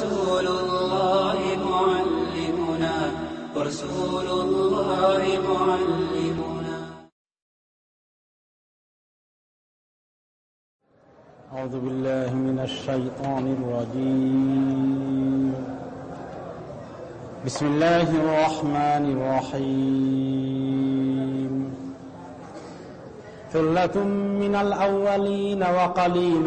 ورسول الله معلمنا ورسول الله معلمنا. أعوذ بالله من الشيطان الرجيم. بسم الله الرحمن الرحيم. ثلة من الأولين وقليل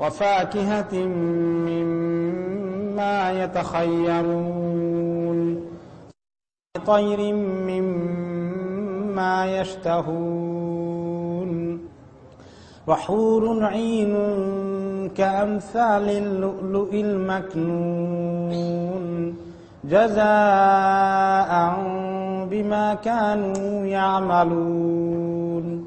وفاكهة مما يتخيرون طير مما يشتهون وحور عين كأمثال اللؤلؤ المكنون جزاء بما كانوا يعملون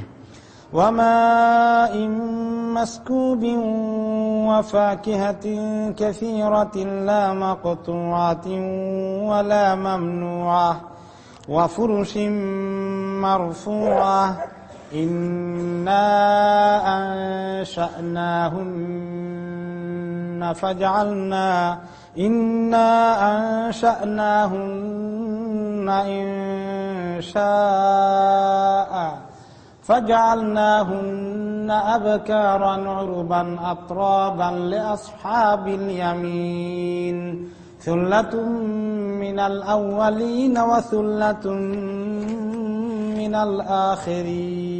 وماء مسكوب وفاكهة كثيرة لا مقطوعة ولا ممنوعة وفرش مرفوعة إنا أنشأناهن فجعلنا إنا أنشأناهن إن شاء فجعلناهن أبكارا عربا أطرابا لأصحاب اليمين. ثلة من الأولين وثلة من الآخرين.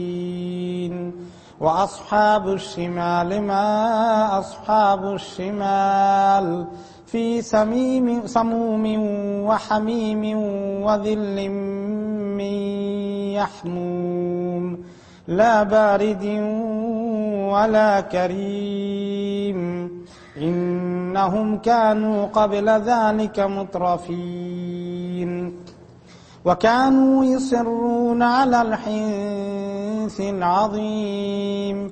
وأصحاب الشمال ما أصحاب الشمال. في سميم سموم وحميم وذل من يحموم. لا بارد ولا كريم. إنهم كانوا قبل ذلك مترفين. وكانوا يصرون على الحنث العظيم.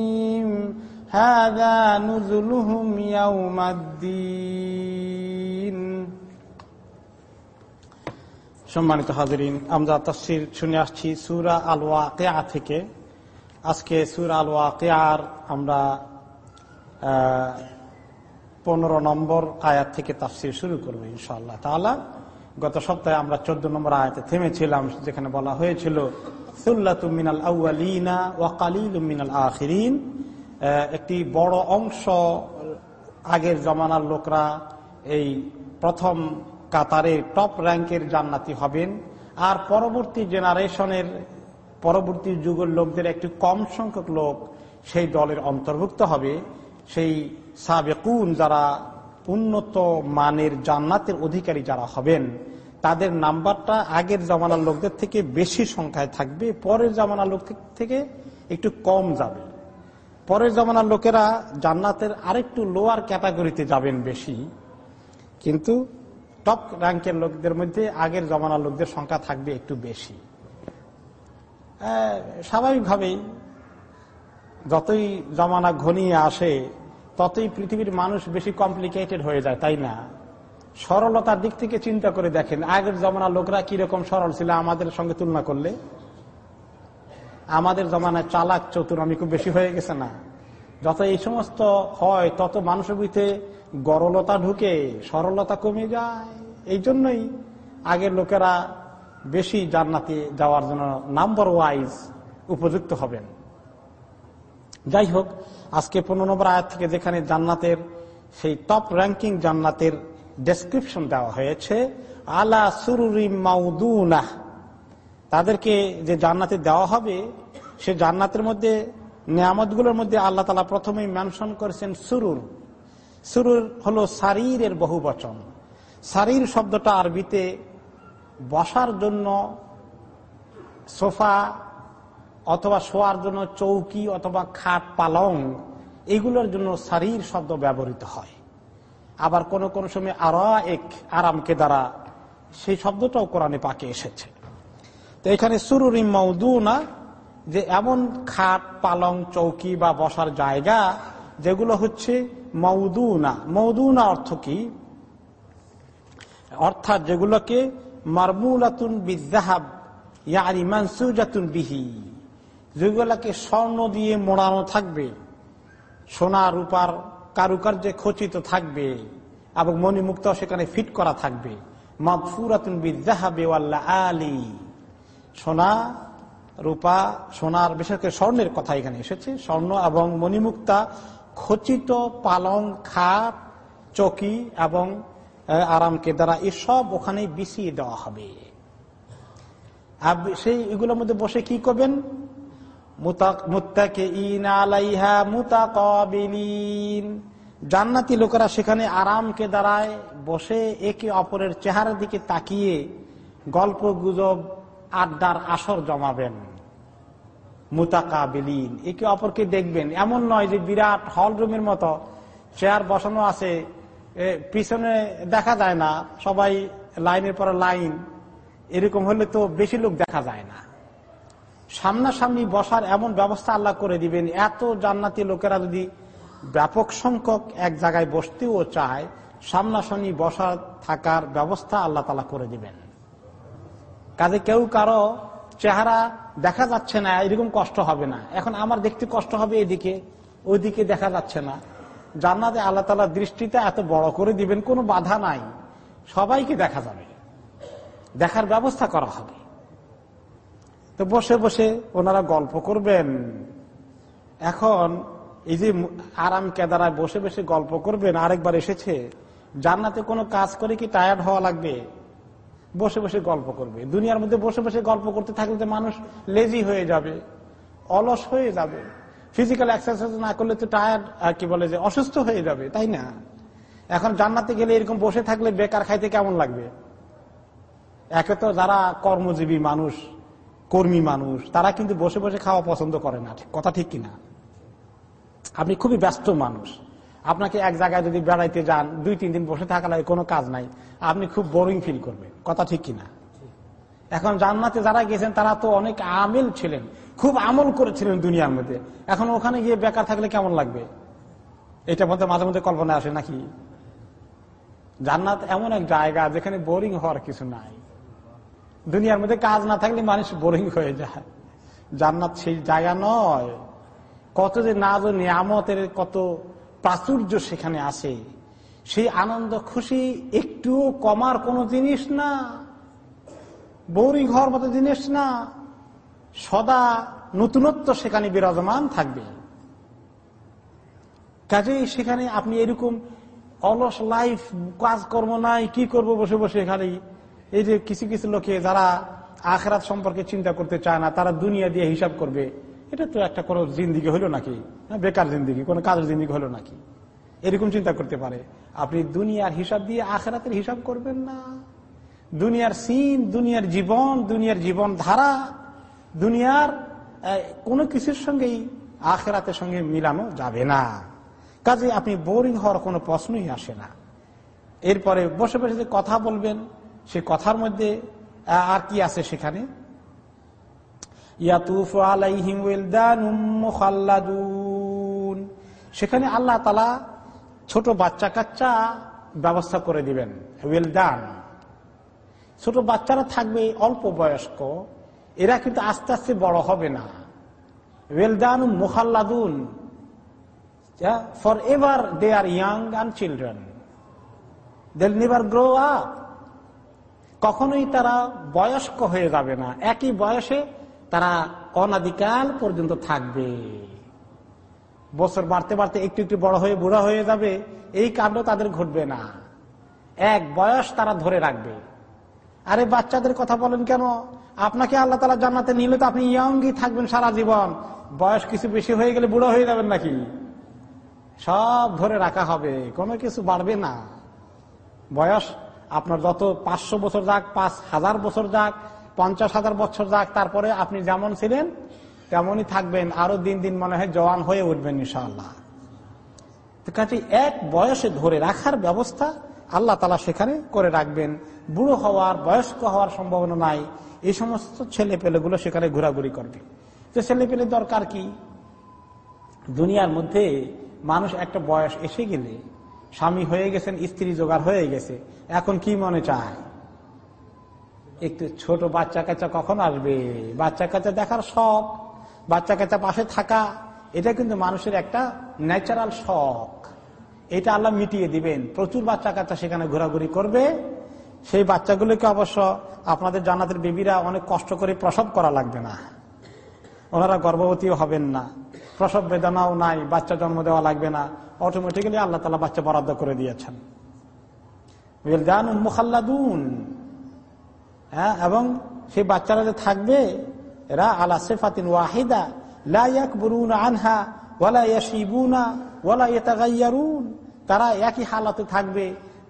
هذا نزلهم يوم الدين সম্মানিত হাজরিন আমরা তফসির শুনে আসছি সুরা আল ওয়াকিয়া থেকে আজকে সুরা আল ওয়াকিয়ার আমরা পনেরো নম্বর আয়াত থেকে তাফসির শুরু করবো ইনশাআল্লাহ তাহলে গত সপ্তাহে আমরা চোদ্দ নম্বর আয়াতে থেমেছিলাম যেখানে বলা হয়েছিল সুল্লাতুমিনাল আউআলিনা ওয়াকালিলুমিনাল আখিরিন একটি বড় অংশ আগের জমানার লোকরা এই প্রথম কাতারে টপ র্যাঙ্কের জান্নাতি হবেন। আর পরবর্তী জেনারেশনের, পরবর্তী যুগের লোকদের একটি কম সংখ্যক লোক সেই দলের অন্তর্ভুক্ত হবে। সেই সাবেকুন যারা উন্নত মানের জান্নাতের অধিকারী যারা হবেন, তাদের নাম্বারটা আগের জমানার লোকদের থেকে বেশি সংখ্যায় থাকবে, পরের জমানার লোক থেকে একটু কম যাবে। পরের জমানার লোকেরা জান্নাতের আরেকটু লোয়ার ক্যাটাগরিতে যাবেন বেশি। কিন্তু টপ র্যাঙ্কের লোকদের মধ্যে আগের জমানার লোকদের সংখ্যা থাকবে একটু বেশি। স্বাভাবিকভাবেই যতই জমানা ঘনিয়ে আসে, ততই পৃথিবীর মানুষ বেশি কমপ্লিকেটেড হয়ে যায়, তাই না? সরলতার দিক থেকে চিন্তা করে দেখেন, আগের জমানার লোকরা কীরকম সরল ছিল আমাদের সঙ্গে তুলনা করলে? আমাদের জমানায় চালাক চতুর, আমি খুব বেশি হয়ে গেছে না। যত এই সমস্ত হয়, তত মানুষের ভিতরে গরলতা ঢুকে, সরলতা কমে যায়। এই জন্যই আগের লোকেরা বেশি জান্নাতে যাওয়ার জন্য নাম্বার ওয়াইজ উপযুক্ত হবেন। যাই হোক, আজকে পনেরো নম্বর আয়াত থেকে যেখানে জান্নাতের সেই টপ র্যাঙ্কিং জান্নাতের ডেসক্রিপশন দেওয়া হয়েছে, আলা সুরুরি মাউদুনা। তাদেরকে যে জান্নাতে দেওয়া হবে সে জান্নাতের মধ্যে, নিয়ামতগুলোর মধ্যে আল্লাহ তালা প্রথমেই মেনশন করেছেন সুরুর। সুরুর হলো শারীরের বহু বচন। শারীর শব্দটা আরবিতে বসার জন্য সোফা অথবা শোয়ার জন্য চৌকি অথবা খাট পালং, এগুলোর জন্য শারীর শব্দ ব্যবহৃত হয়। আবার কোন কোন সময় আরা এক আরামকে দ্বারা সেই শব্দটাও কোরআনে পাকে এসেছে। তো এখানে সুরুরি মৌদুনা যে এমন খাট, পালং, চৌকি বা বসার জায়গা যেগুলো হচ্ছে মৌদুনা। মৌদুনা অর্থ কি? অর্থাৎ যেগুলোকে মারমুলাতুন বিজাহাব ইয়ানি মানসুজাতুন বিহি। যেগুলোকে স্বর্ণ দিয়ে মোড়ানো থাকবে, সোনা, রূপার কারুকার্যে খচিত থাকবে এবং মণিমুক্ত সেখানে ফিট করা থাকবে। মাফুরাতুন বিজাহাবে আলী সোনা রূপা, সোনার বিশেষ করে স্বর্ণের কথা এখানে এসেছে। স্বর্ণ এবং মণিমুক্তা, খচিত, পালং, খাট, চকি এবং আরামকে দ্বারা এসব ওখানে বিছিয়ে দেওয়া হবে। সেই এগুলোর মধ্যে বসে কি করবেন? জান্নাতি লোকেরা সেখানে আরামকে দাঁড়ায় বসে একে অপরের চেহারার দিকে তাকিয়ে গল্প গুজব আড্ডার আসর জমাবেন। মুতাকাবিলিন। একে অপরকে দেখবেন। এমন নয় যে বিরাট হল রুমের মতো চেয়ার বসানো আছে পিছনে দেখা যায় না, সবাই লাইনের পর লাইন। এরকম হলে তো বেশি লোক দেখা যায় না। সামনাসামনি বসার এমন ব্যবস্থা আল্লাহ করে দিবেন, এত জান্নাতি লোকেরা যদি ব্যাপক সংখ্যক এক জায়গায় বসতেও চায়, সামনাসামনি বসা থাকার ব্যবস্থা আল্লাহ তালা করে দিবেন। কাজে কেউ কারও চেহারা দেখা যাচ্ছে না, এরকম কষ্ট হবে না। এখন আমার দেখতে কষ্ট হবে এদিকে, ওইদিকে দেখা যাচ্ছে না। জান্নাতে আল্লাহ তালার দৃষ্টিতে এত বড় করে দিবেন, কোনো বাধা নাই। সবাইকে দেখা যাবে। দেখার ব্যবস্থা করা হবে। তো বসে বসে ওনারা গল্প করবেন। এখন এই যে আরাম কেদারায় বসে বসে গল্প করবেন, আরেকবার এসেছে। জান্নাতে কোনো কাজ করে কি টায়ার্ড হওয়া লাগবে? বসে বসে গল্প করবে। দুনিয়ার মধ্যে বসে বসে গল্প করতে থাকলে তো মানুষ লেজি হয়ে যাবে, অলস হয়ে যাবে। ফিজিক্যাল এক্সারসাইজ না করলে তো টায়ার্ড কি বলে যে, অসুস্থ হয়ে যাবে, তাই না? এখন জান্নাতে গেলে এরকম বসে থাকলে বেকার খাইতে কেমন লাগবে? একে তো যারা কর্মজীবী মানুষ, কর্মী মানুষ, তারা কিন্তু বসে বসে খাওয়া পছন্দ করে না কথা ঠিক কিনা? আপনি খুবই ব্যস্ত মানুষ। আপনাকে এক জায়গায় যদি বেড়াইতে যান, দুই, তিন দিন বসে থাকা লাগে, কোনো কাজ নাই। আপনি খুব বোরিং ফিল করবেন। কথা ঠিক কিনা? এখন জান্নাতে যারা গেছেন, তারা তো অনেক আমিল ছিলেন। খুব আমল করেছিলেন দুনিয়ার মধ্যে। এখন ওখানে গিয়ে বেকার থাকলে কেমন লাগবে? এটা মধ্যে মাঝে মধ্যে কল্পনা আসে নাকি? জান্নাত এমন এক জায়গা যেখানে বোরিং হওয়ার কিছু নাই। দুনিয়ার মধ্যে কাজ না থাকলে মানুষ বোরিং হয়ে যায়। জান্নাত সেই জায়গা নয়। কত যে নাজ নিয়ামতের কত প্রাচুর্য সেখানে আছে। সেই আনন্দ, খুশি একটু কমার কোন জিনিস না। বৌরি ঘর মতো জিনিস না। সদা নতুনত্ব সেখানে বিরাজমান থাকবে। কাজেই সেখানে আপনি এরকম অলস লাইফ কাজকর্ম নাই, কি করব বসে বসে এখানে? এই যে কিছু কিছু লোকে যারা আখরাত সম্পর্কে চিন্তা করতে চায় না, তারা দুনিয়া দিয়ে হিসাব করবে। এটা তো একটা কোনো জিন্দিগি হলো নাকি? বেকার জিন্দিগি, কোনো কাজের জিন্দিগি হলো নাকি? এরকম চিন্তা করতে পারে। আপনি দুনিয়ার হিসাব দিয়ে আখেরাতের হিসাব করবেন না। দুনিয়ার সিন, দুনিয়ার জীবন দুনিয়ার জীবন ধারা দুনিয়ার কোনো কিছুর সঙ্গেই আখেরাতের সঙ্গে মিলানো যাবে না। কাজে আপনি বোরিং হওয়ার কোনো প্রশ্নই আসে না। এরপরে বসে বসে যে কথা বলবেন, সে কথার মধ্যে আর কি আছে সেখানে? সেখানে আল্লাহ তালা ছোট বাচ্চা কাচ্চা ব্যবস্থা করে দিবেন, ওয়েলদান। ছোট বাচ্চারা থাকবে অল্প বয়স্ক, এরা কিন্তু আস্তে আস্তে বড় হবে না। ওয়েলদান মুখাল্লাদুন for ever they are young and children they'll never grow up কখনোই তারা বয়স্ক হয়ে যাবে না। একই বয়সে তারা অনাদিকাল পর্যন্ত থাকবে। বছর বাড়তে বাড়তে একটু একটু বড় হয়ে বুড়া হয়ে যাবে, এই কাণ্ড তাদের ঘটবে না। এক বয়স তারা ধরে রাখবে। আরে বাচ্চাদের কথা বলেন কেন? আপনাকে আল্লাহ তালা জান্নাতে নিলে তো আপনি ইয়ঙ্গই থাকবেন সারা জীবন। বয়স কিছু বেশি হয়ে গেলে বুড়ো হয়ে যাবেন নাকি? সব ধরে রাখা হবে, কোনো কিছু বাড়বে না। বয়স আপনার যত পাঁচশো বছর যাক, পাঁচ হাজার বছর যাক পঞ্চাশ হাজার বছর যাক, তারপরে আপনি যেমন ছিলেন, তেমনই থাকবেন। আরও দিন দিন মনে হয় জওয়ান হয়ে উঠবেন ইনশাআল্লাহ। কাজে এক বয়সে ধরে রাখার ব্যবস্থা আল্লাহ তালা সেখানে করে রাখবেন। বুড়ো হওয়ার, বয়স্ক হওয়ার সম্ভাবনা নাই। এই সমস্ত ছেলে পেলেগুলো সেখানে ঘোরাঘুরি করবে। তো ছেলে পেলে দরকার কি? দুনিয়ার মধ্যে মানুষ একটা বয়স এসে গেলে, স্বামী হয়ে গেছেন, স্ত্রী জোগাড় হয়ে গেছে। এখন কি মনে চায়? একটু ছোট বাচ্চা কাচ্চা কখন আসবে? বাচ্চা কাচ্চা দেখার শখ, বাচ্চা কাচ্চা পাশে থাকা, এটা কিন্তু মানুষের একটা ন্যাচারাল শখ। এটা আল্লাহ মিটিয়ে দিবেন। প্রচুর বাচ্চা কাচ্চা সেখানে ঘোরাঘুরি করবে। সেই বাচ্চাগুলোকে অবশ্য আপনাদের জানাতের বেবিরা অনেক কষ্ট করে প্রসব করা লাগবে না। ওনারা গর্ভবতীও হবেন না। প্রসব বেদনাও নাই, বাচ্চা জন্ম দেওয়া লাগবে না। অটোমেটিক্যালি আল্লাহ তালা বাচ্চা বরাদ্দ করে দিয়েছেন। হ্যাঁ এবং সেই বাচ্চারা যে থাকবে, এরা আলা সেফাতিন ওয়াহিদা লাইয়াক বরুন আনহা, ওয়ালা ইয়াসিবুনা ওয়ালা ইয়াতাগাইয়ারুন। তারা একই হালাতে থাকবে,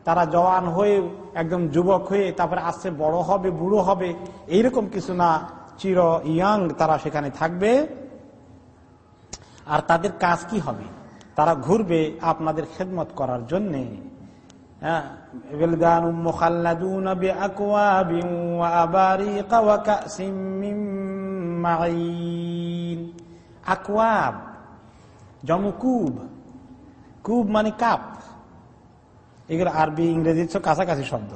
তারা জওয়ান হয়ে একদম যুবক হয়ে, তারপরে আস্তে বড় হবে, বুড়ো হবে, এইরকম কিছু না, চির ইয়াং তারা সেখানে থাকবে। আর তাদের কাজ কি হবে? তারা ঘুরবে আপনাদের খেদমত করার জন্যে। আকুয়াব জমকুব। কুব মানে কাপ। এগুলো আরবি ইংরেজির কাছাকাছি শব্দ।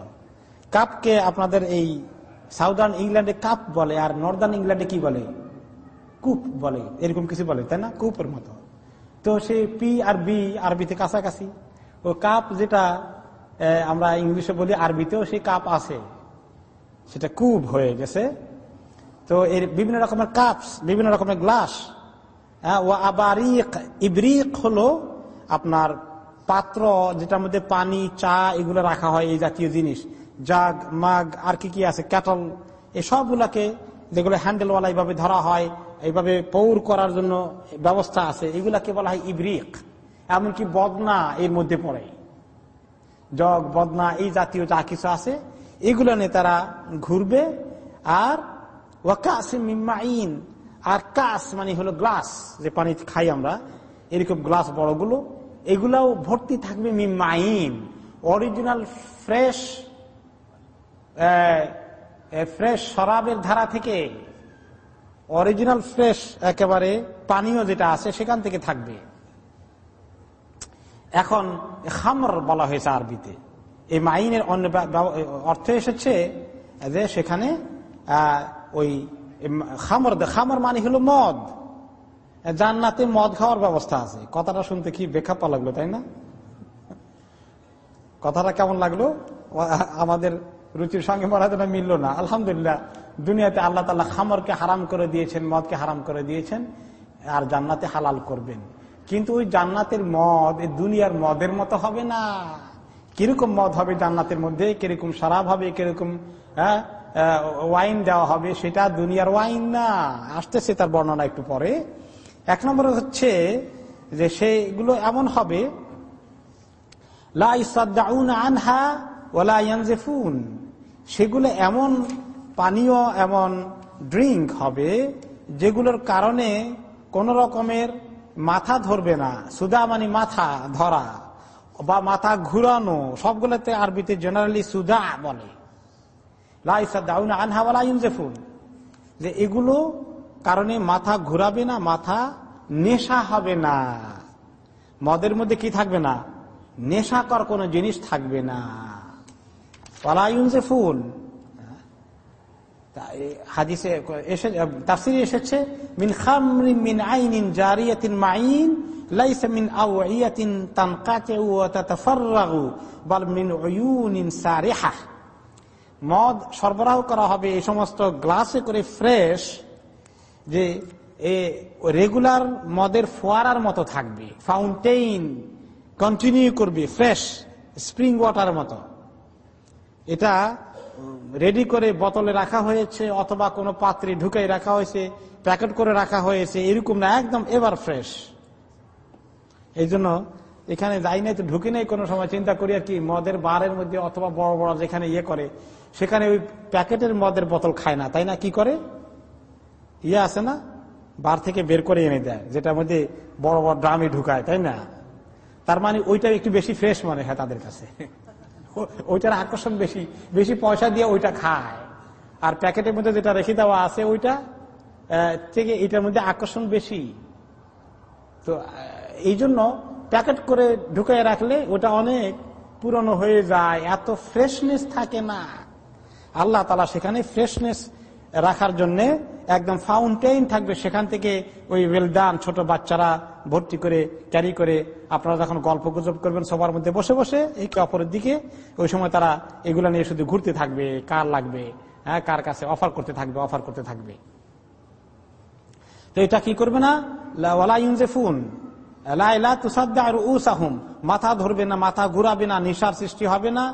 কাপকে আপনাদের এই সাউদার্ন ইংল্যান্ডে কাপ বলে আর নর্দার্ন ইংল্যান্ডে কি বলে? কুপ বলে, এরকম কিছু বলে, তাই না? কুপের মতো। তো সে পি আর বি আরবিতে কাছাকাছি। ও কাপ যেটা আমরা ইংলিশে বলি আরবিতেও সেই কাপ আছে। সেটা কুব হয়ে গেছে। তো এর বিভিন্ন রকমের কাপস বিভিন্ন রকমের গ্লাস। হ্যাঁ, ও আবারিক ইব্রিক হলো আপনার পাত্র যেটার মধ্যে পানি চা এগুলো রাখা হয় এই জাতীয় জিনিস। জাগ মাগ আর কি কি আছে? ক্যাটল। এসবগুলাকে যেগুলো হ্যান্ডেলওয়ালা এইভাবে ধরা হয় এইভাবে পৌর করার জন্য ব্যবস্থা আছে। এগুলাকে বলা হয় ইব্রিক। এমনকি বদনা এর মধ্যে পড়ে। জগ, বদনা, এই জাতীয় যা কিছু আছে, এগুলো নিয়ে তারা ঘুরবে। আর ওয়াকাসিমাইন আর কাস মানে হলো গ্লাস, যে পানি খাই আমরা, এরকম গ্লাস বড়গুলো, এগুলাও ভর্তি থাকবে মিমাইন অরিজিনাল ফ্রেশ ফ্রেশ শরাবের ধারা থেকে। অরিজিনাল ফ্রেশ একেবারে পানীয় যেটা আছে, সেখান থেকে থাকবে। এখন খামর বলা হয়েছে আরবিতে। এই মাইনের অন্য অর্থ এসেছে যে সেখানে ওই খামর খামর মানে হলো মদ। জান্নাতে মদ খাওয়ার ব্যবস্থা আছে। কথাটা শুনতে কি বেখাপ্পা লাগল, তাই না? কথাটা কেমন লাগল? আমাদের রুচির সঙ্গে হয় মিলল না। আলহামদুলিল্লাহ, দুনিয়াতে আল্লাহ তালা খামরকে হারাম করে দিয়েছেন, মদকে হারাম করে দিয়েছেন, আর জান্নাতে হালাল করবেন। কিন্তু ওই জান্নাতের মদ, এই দুনিয়ার মদের মতো হবে না। কীরকম মদ হবে জান্নাতের মধ্যে? কীরকম সারাব হবে? কীরকম হ্যাঁ ওয়াইন দেওয়া হবে? সেটা দুনিয়ার ওয়াইন না। আসতেছে তার বর্ণনা একটু পরে। এক নম্বর হচ্ছে যে সেগুলো এমন হবে আনহা সেগুলো এমন পানীয়, এমন ড্রিঙ্ক হবে যেগুলোর কারণে কোন রকমের মাথা ধরবে না, সুদা মানে মাথা ধরা, বা মাথা ঘুরানো, সবগুলোতে আরবিতে জেনারেলি সুদা বলে। যে এগুলো কারণে মাথা ঘুরাবে না, মাথা নেশা হবে না। মদের মধ্যে কি থাকবে না? নেশাকর কোন জিনিস থাকবে না। ফুল হাদিসে এসে, তাফসিরে এসেছে, মিন খামরি মিন আইনিন জারিয়াতিন মাইন লাইসা মিন আওয়াইয়াতিন তানকাতে ওয়া তাতাফাররাগু, বাল মিন উয়ুনিন সারিহা। মদ সরবরাহ করা হবে এই সমস্ত গ্লাসে করে ফ্রেশ, যে রেগুলার মদের ফোয়ারার মতো থাকবে, ফাউন্টেইন কন্টিনিউ করবে, ফ্রেশ, স্প্রিং ওয়াটার মতো। এটা রেডি করে বোতলে রাখা হয়েছে অথবা কোনো পাত্রে ঢুকাই রাখা হয়েছে, প্যাকেট করে রাখা হয়েছে, এরকম না, একদম এভার ফ্রেশ এই জন্য এখানে যাই নাই তো ঢুকে নেই কোনো সময়, চিন্তা করি আর কি, মদের বারের মধ্যে অথবা বড় বড় যেখানে ইয়ে করে, সেখানে ওই প্যাকেটের মদের বোতল খায় না, তাই না, কি করে? ইয়ে আছে না, বার থেকে বের করে এনে দেয়, যেটার মধ্যে বড় বড় ড্রামে ঢুকায়, তাই না? তার মানে ওইটা একটু বেশি ফ্রেশ মনে হয় তাদের কাছে। ওইটার আকর্ষণ বেশি। বেশি পয়সা দিয়ে ওইটা খায়। আর প্যাকেটের মধ্যে যেটা রেখে দেওয়া আছে, ওইটা থেকে এটার মধ্যে আকর্ষণ বেশি। তো এই জন্য প্যাকেট করে ঢুকাই রাখলে ওটা অনেক পুরনো হয়ে যায়। এত ফ্রেশনেস থাকে না। আল্লাহ তালা সেখানে ফ্রেশনেস রাখার জন্য একদম ফাউন্টেন থাকবে। সেখান থেকে ওই ওয়েলদান ছোট বাচ্চারা ভর্তি করে ক্যারি করে আপনারা যখন গল্প গুজব করবেন সবার মধ্যে বসে বসে একে অপরের দিকে ওই সময় তারা এগুলা নিয়ে শুধু ঘুরতে থাকবে কার লাগবে হ্যাঁ কার কাছে অফার করতে থাকবে অফার করতে থাকবে। তো এটা কি করবে না? ফোন মাথা ধরবে না মাথা ঘুরাবে না নিশার সৃষ্টি হবে না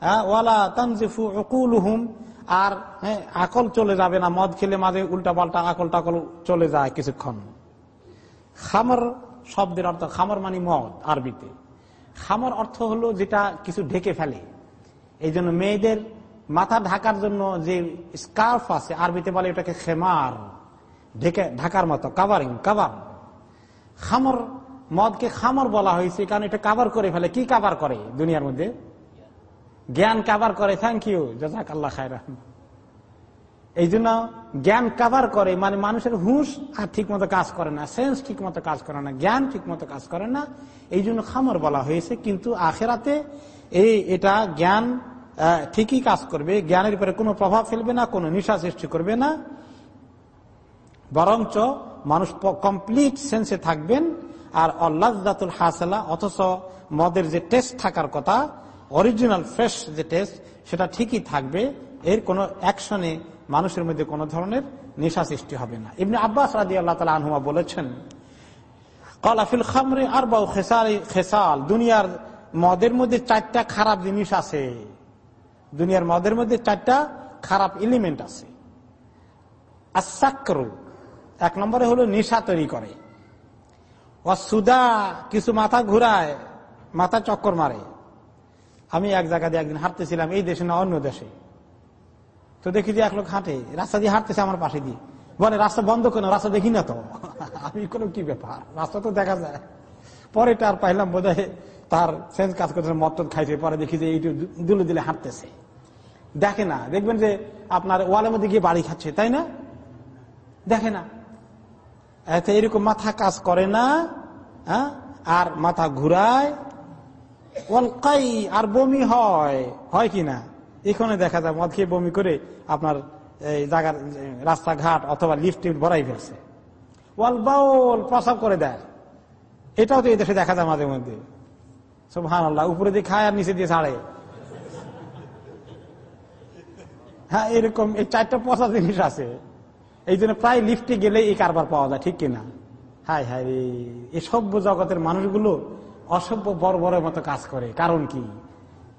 হ্যাঁ, ওয়ালা তানজিফু আর হ্যাঁ, আকল চলে যাবে না মদ খেলে মাঝে উল্টা পাল্টা আকল টাকল চলে যায় কিছুক্ষণ। খামর শব্দের অর্থ, খামর মানে মদ, আরবিতে। খামর অর্থ হলো যেটা কিছু ঢেকে ফেলে। এই জন্য মেয়েদের মাথা ঢাকার জন্য যে স্কার্ফ আছে, আরবিতে বলে এটাকে খেমার। ঢেকে, ঢাকার মতো কাভারিং কাভার খামর, মদকে খামর বলা হয়েছে, কারণ এটা কাভার করে ফেলে। কি কাভার করে দুনিয়ার মধ্যে? জ্ঞান কাভার করে। থ্যাংক ইউ জাজাক আল্লাহ খায়রা এই জন্য জ্ঞান কাভার করে মানে মানুষের হুঁশ আর ঠিক মতো কাজ করে না সেন্স ঠিক মতো কাজ করে না, জ্ঞান ঠিক মতো কাজ করে না এই জন্য খামর বলা হয়েছে, কিন্তু আখেরাতে এই, এটা জ্ঞান ঠিকই কাজ করবে, জ্ঞানের উপরে কোনো প্রভাব ফেলবে না, কোনো নিশা সৃষ্টি করবে না। বরঞ্চ মানুষ কমপ্লিট সেন্সে থাকবেন, আর অল্লাজাতুল হাসেলা, অথচ মদের যে টেস্ট থাকার কথা অরিজিনাল ফ্রেশ যে টেস্ট সেটা ঠিকই থাকবে, এর কোনো অ্যাকশনে মানুষের মধ্যে কোনো ধরনের নেশা সৃষ্টি হবে না। এমনি আব্বাস রাজি আল্লাহ তালা আনহুমা বলেছেন কলাফিল খামরে আর বাউ খেসাল, দুনিয়ার মদের মধ্যে চারটা খারাপ জিনিস আছে। দুনিয়ার মদের মধ্যে চারটা খারাপ এলিমেন্ট আছে। আসাক্রু এক নম্বরে হলো নেশা তৈরি করে। সুদা কিছু মাথা ঘুরায়, মাথা চক্কর মারে। আমি এক জায়গা দিয়ে একদিন হাঁটতেছিলাম, এই দেশে না অন্য দেশে। তো দেখি যে এক লোক হাঁটে, রাস্তা দিয়ে হাঁটতেছে আমার পাশে দিয়ে। বলে, রাস্তা বন্ধ কেন? রাস্তা দেখি না তো? আমি কোনো কি ব্যাপার? রাস্তা তো দেখা যায়। পরে তার পাইলাম বোধ তার সেন্স কাজ করতেছে মত খাইছে। পরে দেখি যে এইটু দুলে দিলে হাঁটতেছে। দেখে না। দেখবেন যে আপনার ওয়ালের মধ্যে গিয়ে বাড়ি খাচ্ছে, তাই না? দেখে না। এরকম মাথা কাজ করে না হ্যাঁ? আর মাথা ঘুরায়। আর বমি হয়। হয় কি না? এখানে দেখা যায় মদ খেয়ে বমি করে আপনার এই জায়গার, রাস্তাঘাট অথবা লিফট ভরাই ফেলছে। ওয়াল বাউল প্রসাব করে দেয়। এটাও তো এই দেশে দেখা যায় মাঝে মধ্যে। সব হান আল্লাহ উপরে দিয়ে খায় আর নিচে দিয়ে ছাড়ে। হ্যাঁ এরকম এই চারটা পচা জিনিস আছে। এই জন্য প্রায় লিফটে গেলে এই কারবার পাওয়া যায়, ঠিক কিনা? হাই হাই রে, এই সভ্য জগতের মানুষগুলো অসভ্য বড় বড় মতো কাজ করে। কারণ কি?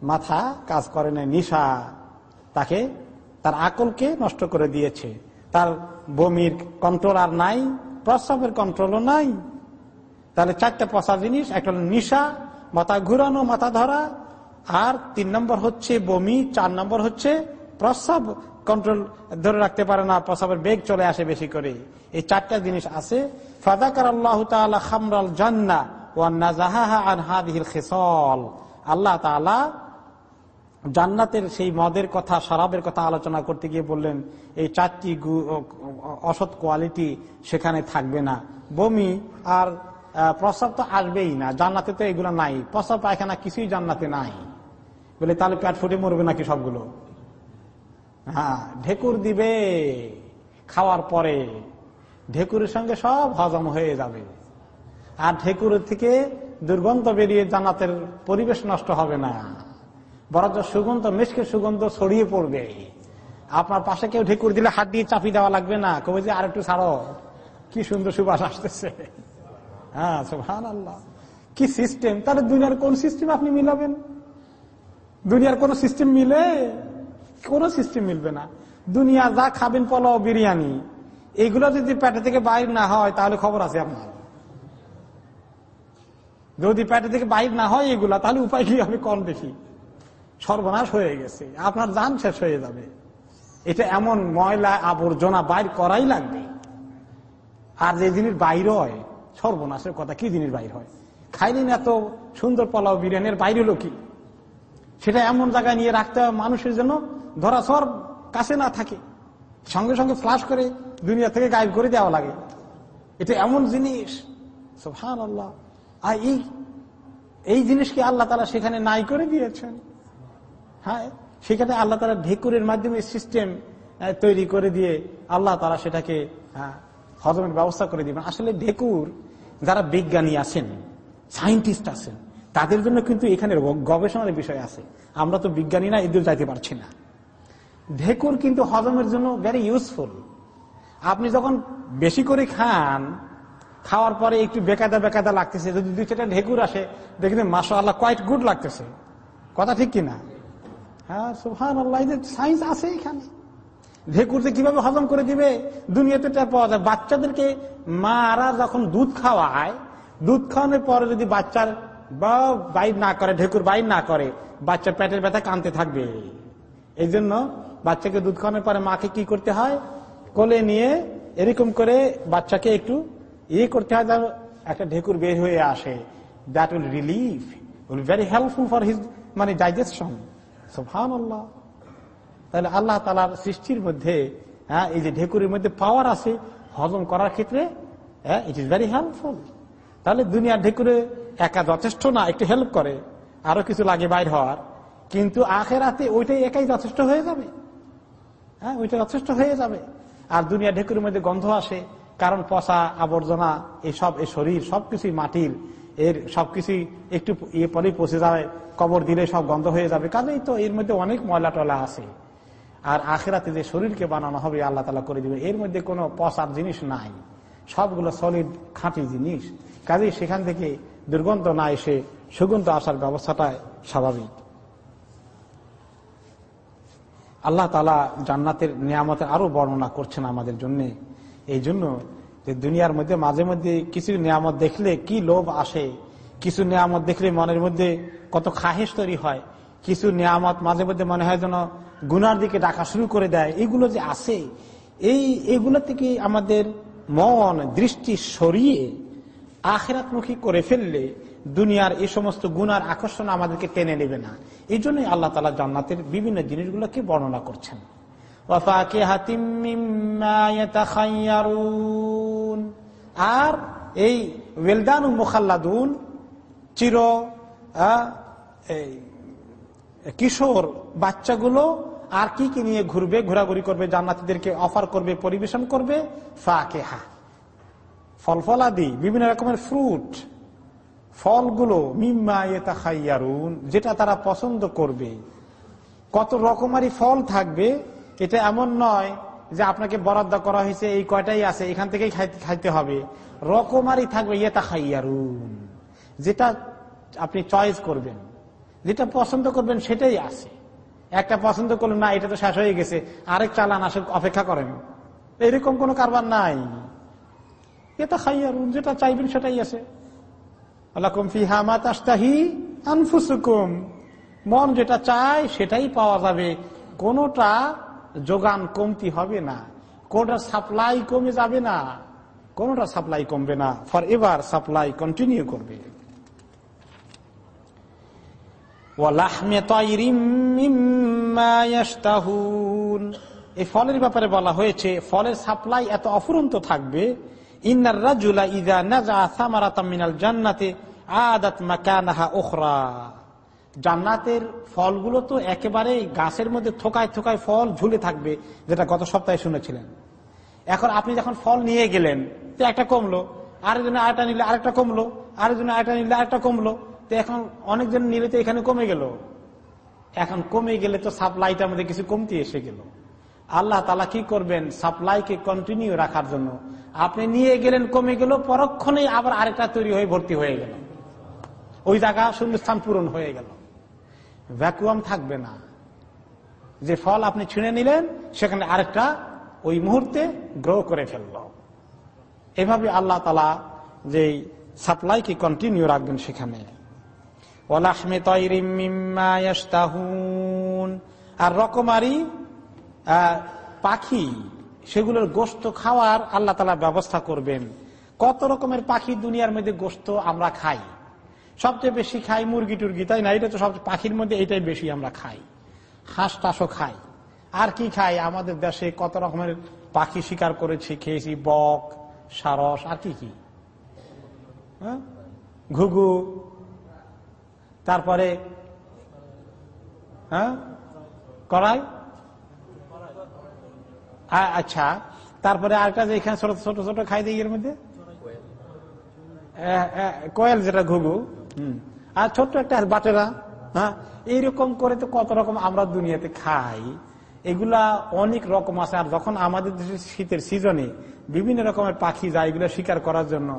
মাথা কাজ করে না নিশা তাকে, তার আকলকে নষ্ট করে দিয়েছে। তার বমির কন্ট্রোল আর নাই, প্রস্রাবের কন্ট্রোলও নাই। তাহলে চারটা পচা জিনিস, একটা হলো নিশা, মাথা ঘুরানো, মাথা ধরা, আর তিন নম্বর হচ্ছে বমি, চার নম্বর হচ্ছে প্রস্রাব কন্ট্রোল ধরে রাখতে পারে না, প্রস্রাবের বেগ চলে আসে বেশি করে। এই চারটা জিনিস আছে। ফাদাকার আল্লাহ খামরাল জান্না ওয়ান্না আন হাদিহিল খেসল। আল্লাহ তাআলা জান্নাতের সেই মদের কথা, শরাবের কথা আলোচনা করতে গিয়ে বললেন, এই চারটি অসৎ কোয়ালিটি সেখানে থাকবে না। বমি আর প্রস্রাব তো আসবেই না, জান্নাতে তো এগুলো নাই। প্রস্রাব পায়খানা কিছুই জান্নাতে নাই। বলে, তাহলে পেট ফুটে মরবে নাকি সবগুলো? হ্যাঁ ঢেকুর দিবে খাওয়ার পরে। ঢেকুরের সঙ্গে সব হজম হয়ে যাবে। আর ঢেকুরের থেকে দুর্গন্ধ বেরিয়ে জান্নাতের পরিবেশ নষ্ট হবে না। বরঞ্চ সুগন্ধ মেশকে সুগন্ধ ছড়িয়ে পড়বে। আপনার পাশে কেউ ঢেকুর দিলে হাত দিয়ে চাপি দেওয়া লাগবে না। কবে যে আর একটু ছাড়ো। কি সুন্দর সুবাস আসতেছে। হ্যাঁ আল্লাহ কি সিস্টেম তাহলে দুনিয়ার কোন সিস্টেম আপনি মিলাবেন? দুনিয়ার কোন সিস্টেম মিলে? কোন সিস্টেম মিলবে না। দুনিয়া যা খাবেন পোলাও, বিরিয়ানি, এগুলো যদি পেটে থেকে বাইর না হয়, তাহলে খবর আছে আপনার। যদি পেটে থেকে বাইর না হয় এগুলা, তাহলে উপায় কি হবে? কম দেখি সর্বনাশ হয়ে গেছে, আপনার যান শেষ হয়ে যাবে। এটা এমন ময়লা আবর্জনা বাইর করাই লাগবে। আর যে জিনিস বাইর হয়, সর্বনাশের কথা, কি জিনিস বাইর হয়? খাইলেন এত সুন্দর পোলাও বিরিয়ানির বাইর হলো কি? সেটা এমন জায়গায় নিয়ে রাখতে হবে মানুষের জন্য ধরা সর কাছে না থাকে। সঙ্গে সঙ্গে ফ্লাশ করে দুনিয়া থেকে গায়েব করে দেওয়া লাগে। এটা এমন জিনিস হান আল্লাহ আর এই এই জিনিসকে আল্লাহ তালা সেখানে নাই করে দিয়েছেন? হ্যাঁ সেখানে আল্লাহ তারা ঢেকুরের মাধ্যমে সিস্টেম তৈরি করে দিয়ে আল্লাহ তারা সেটাকে হজমের ব্যবস্থা করে দিবেন। আসলে ঢেকুর যারা বিজ্ঞানী আছেন সায়েন্টিস্ট আছেন, তাদের জন্য কিন্তু এখানে গবেষণার বিষয় আছে। আমরা তো বিজ্ঞানী না এদের যাইতে পারছি না। ঢেকুর কিন্তু হজমের জন্য ভেরি ইউজফুল আপনি যখন বেশি করে খান, খাওয়ার পরে একটু বেকায়দা বেকায়দা লাগতেছে, যদি দুই চারটা ঢেকুর আসে, দেখবেন মাসা আল্লাহ কোয়াইট গুড লাগতেছে। কথা ঠিক কিনা? হ্যাঁ সুহান আল্লাহ সায়েন্স আছে এখানে। ঢেকুরতে কীভাবে হজম করে দিবে? দুনিয়াতে টের পাওয়া যায়। বাচ্চাদেরকে মারা যখন দুধ খাওয়ায়, দুধ খাওয়ানোর পরে যদি বাচ্চার বা বাইর না করে, ঢেকুর বাইর না করে, বাচ্চার পেটের ব্যথা কানতে থাকবে। এই জন্য বাচ্চাকে দুধ খাওয়ানোর পরে মাকে কি করতে হয়? কোলে নিয়ে এরকম করে বাচ্চাকে একটু ইয়ে করতে হয় যেন একটা ঢেকুর বের হয়ে আসে। That will relief will very helpful for his মানে ডাইজেশন সোফান আল্লাহ তাহলে আল্লাহ তালার সৃষ্টির মধ্যে হ্যাঁ এই যে ঢেকুরের মধ্যে পাওয়ার আছে, হজম করার ক্ষেত্রে হ্যাঁ ইট ইজ ভেরি হেল্পফুল তাহলে দুনিয়ার ঢেকুরে একা যথেষ্ট না, একটু হেল্প করে, আরও কিছু লাগে বাইর হওয়ার। কিন্তু আখেরাতে ওইটাই একাই যথেষ্ট হয়ে যাবে। হ্যাঁ ওইটা যথেষ্ট হয়ে যাবে। আর দুনিয়া ঢেকুরের মধ্যে গন্ধ আসে, কারণ পচা আবর্জনা এই সব এই শরীর, সবকিছুই মাটির। এর সবকিছুই একটু ইয়ে পরেই পচে যাবে। কবর দিলে সব গন্ধ হয়ে যাবে। কাজেই তো এর মধ্যে অনেক ময়লা টলা আছে। আর আখেরাতে যে শরীরকে বানানো হবে, আল্লাহ তালা করে দিবে। এর মধ্যে কোনো পচার জিনিস নাই। সবগুলো সলিড খাঁটি জিনিস। কাজেই সেখান থেকে দুর্গন্ধ না এসে সুগন্ধ আসার ব্যবস্থাটা স্বাভাবিক। আল্লাহ তালা জান্নাতের নিয়ামতের আরও বর্ণনা করছেন আমাদের জন্য। এই জন্য যে দুনিয়ার মধ্যে মাঝে মধ্যে কিছু নিয়ামত দেখলে কি লোভ আসে কিছু নিয়ামত দেখলে মনের মধ্যে কত খাহেস তৈরি হয়। কিছু নিয়ামত মাঝে মধ্যে মনে হয় যেন গুনার দিকে ডাকা শুরু করে দেয়। এগুলো যে আছে, এই, এগুলো থেকে আমাদের মন, দৃষ্টি সরিয়ে আখেরাতমুখী করে ফেললে দুনিয়ার এই সমস্ত গুনার আকর্ষণ আমাদেরকে টেনে নেবে না। এই জন্যই আল্লাহ তালা জান্নাতের বিভিন্ন জিনিসগুলোকে বর্ণনা করছেন। আর এই ওয়েলদান মোখাল্লাদুন চির কিশোর বাচ্চাগুলো আর কি কি নিয়ে ঘুরবে, ঘোরাঘুরি করবে, জান্নাতিদেরকে অফার করবে, পরিবেশন করবে? ফাকেহা। ফল ফলাদি বিভিন্ন রকমের ফ্রুট ফলগুলো যেটা তারা পছন্দ করবে। কত রকমারি ফল থাকবে, এটা এমন নয় যে আপনাকে বরাদ্দ করা হয়েছে, এই কয়টাই আছে, এখান থেকেই খাইতে হবে। রকমারি থাকবে ইয়েতা খাইয়ারুন যেটা আপনি চয়েস করবেন, যেটা পছন্দ করবেন সেটাই আছে। একটা পছন্দ করলেন, না, এটা তো শেষ হয়ে গেছে, আরেক চালান আসে, অপেক্ষা করেন। এরকম কোন কারবার নাই। এটা খাইয়ারুন, যেটা চাইবেন সেটাই আছে। মন যেটা চায় সেটাই পাওয়া যাবে। কোনটা যোগান কমতি হবে না। কোনটা সাপ্লাই কমে যাবে না। কোনটা সাপ্লাই কমবে না। ফর এবার সাপ্লাই কন্টিনিউ করবে। এই ফলের ব্যাপারে বলা হয়েছে, ফলের সাপ্লাই এত অফুরন্ত থাকবে, ইন্নার রাজুলা ইদা নাজা সামারাতামিনাল জান্নাতে আদাত মাকানাহা ওখরা জান্নাতের ফলগুলো তো একেবারে গাছের মধ্যে থোকায় থোকায় ফল ঝুলে থাকবে, যেটা গত সপ্তাহে শুনেছিলেন। এখন আপনি যখন ফল নিয়ে গেলেন, তো একটা কমলো, আরেকজনে আরেকটা নিলে আরেকটা কমলো, আরেকজনে আরেকটা নিলে আরেকটা কমলো। তো এখন অনেকজন নিলে তো এখানে কমে গেল। এখন কমে গেলে তো সাপ্লাইটার মধ্যে কিছু কমতি এসে গেল। আল্লাহ তালা কি করবেন? সাপ্লাইকে কন্টিনিউ রাখার জন্য। আপনি নিয়ে গেলেন, কমে গেল পরক্ষণে আবার আরেকটা তৈরি হয়ে ভর্তি হয়ে গেল। ওই জায়গা শূন্যস্থান পূরণ হয়ে গেল। ভ্যাকুয়াম থাকবে না। যে ফল আপনি ছিঁড়ে নিলেন, সেখানে আরেকটা ওই মুহূর্তে গ্রো করে ফেলল। এভাবে আল্লাহ তালা যে সাপ্লাইকে কন্টিনিউ রাখবেন সেখানে আর রকমারি পাখি, সেগুলোর গোস্ত খাওয়ার আল্লাহ তালা ব্যবস্থা করবেন। কত রকমের পাখি দুনিয়ার মধ্যে গোস্ত আমরা খাই। সবচেয়ে বেশি খাই মুরগি টুরগি, তাই না? এটা তো সবচেয়ে পাখির মধ্যে এটাই বেশি আমরা খাই। হাঁস টাসও খাই। আর কি খাই? আমাদের দেশে কত রকমের পাখি শিকার করেছি, খেয়েছি, বক, সারস, আর কি কি? হ্যাঁ? ঘুঘু তারপরে হ্যাঁ? করাই? আচ্ছা। তারপরে আরেকটা যে এখানে ছোট ছোট ছোট খাই দিই এর মধ্যে? কয়েল যেটা ঘুঘু আর ছোট্ট একটা বাটেরা হ্যাঁ? এইরকম করে তো কত রকম আমরা দুনিয়াতে খাই। এগুলা অনেক রকম আছে। আর যখন আমাদের দেশের শীতের সিজনে বিভিন্ন রকমের পাখি যায়, এগুলো শিকার করার জন্য।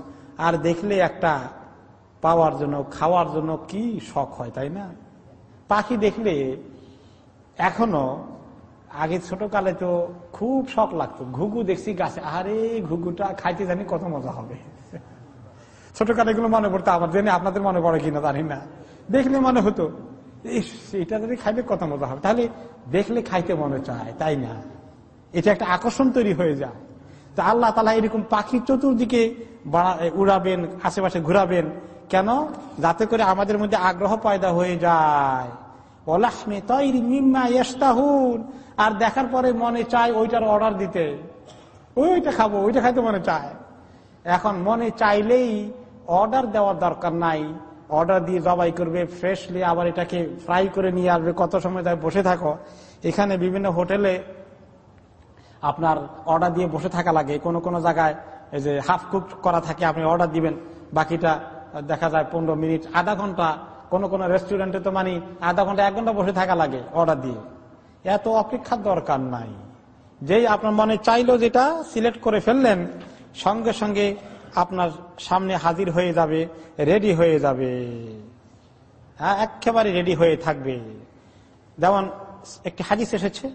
আর দেখলে একটা পাওয়ার জন্য, খাওয়ার জন্য কি শখ হয়, তাই না? পাখি দেখলে এখনও, আগে ছোটকালে তো খুব শখ লাগতো। ঘুঘু দেখছি গাছে আরে ঘুঘুটা খাইতে জানি কত মজা হবে। ছোটকালে এগুলো মনে পড়তো, আমার জেনে আপনাদের মনে পড়ে কিনা জানি না। দেখলে মনে হতো এটা যদি খাইলে কত মজা হবে? তাহলে দেখলে খাইতে মনে চায়, তাই না? এটা একটা আকর্ষণ তৈরি হয়ে যায়। তা আল্লাহ তালা এরকম পাখি চতুর্দিকে উড়াবেন, আশেপাশে ঘুরাবেন। কেন? যাতে করে আমাদের মধ্যে আগ্রহ পয়দা হয়ে যায়। ওলাহমে তৈরি মিম্মা ইস্তাহুন আর দেখার পরে মনে চায় ওইটার অর্ডার দিতে। ওইটা খাব, ওইটা খাইতে মনে চায়। এখন মনে চাইলেই অর্ডার দেওয়ার দরকার নাই। অর্ডার দিয়ে জবাই করবে ফ্রেশলি আবার এটাকে ফ্রাই করে নিয়ে আসবে। কত সময় তাই বসে থাকো। এখানে বিভিন্ন হোটেলে আপনার অর্ডার দিয়ে বসে থাকা লাগে। কোনো কোনো জায়গায় এই যে হাফ কুক করা থাকে, আপনি অর্ডার দিবেন। বাকিটা দেখা যায় পনেরো মিনিট আধা ঘন্টা কোন কোন রেস্টুরেন্টে তো মানে আধা ঘন্টা এক ঘন্টা বসে থাকা লাগে অর্ডার দিয়ে এত অপেক্ষার দরকার নাই যেই আপনার মনে চাইলো যেটা সিলেক্ট করে ফেললেন সঙ্গে সঙ্গে আপনার সামনে হাজির হয়ে যাবে রেডি হয়ে যাবে হ্যাঁ একেবারে রেডি হয়ে থাকবে যেমন একটি হাদিস এসেছে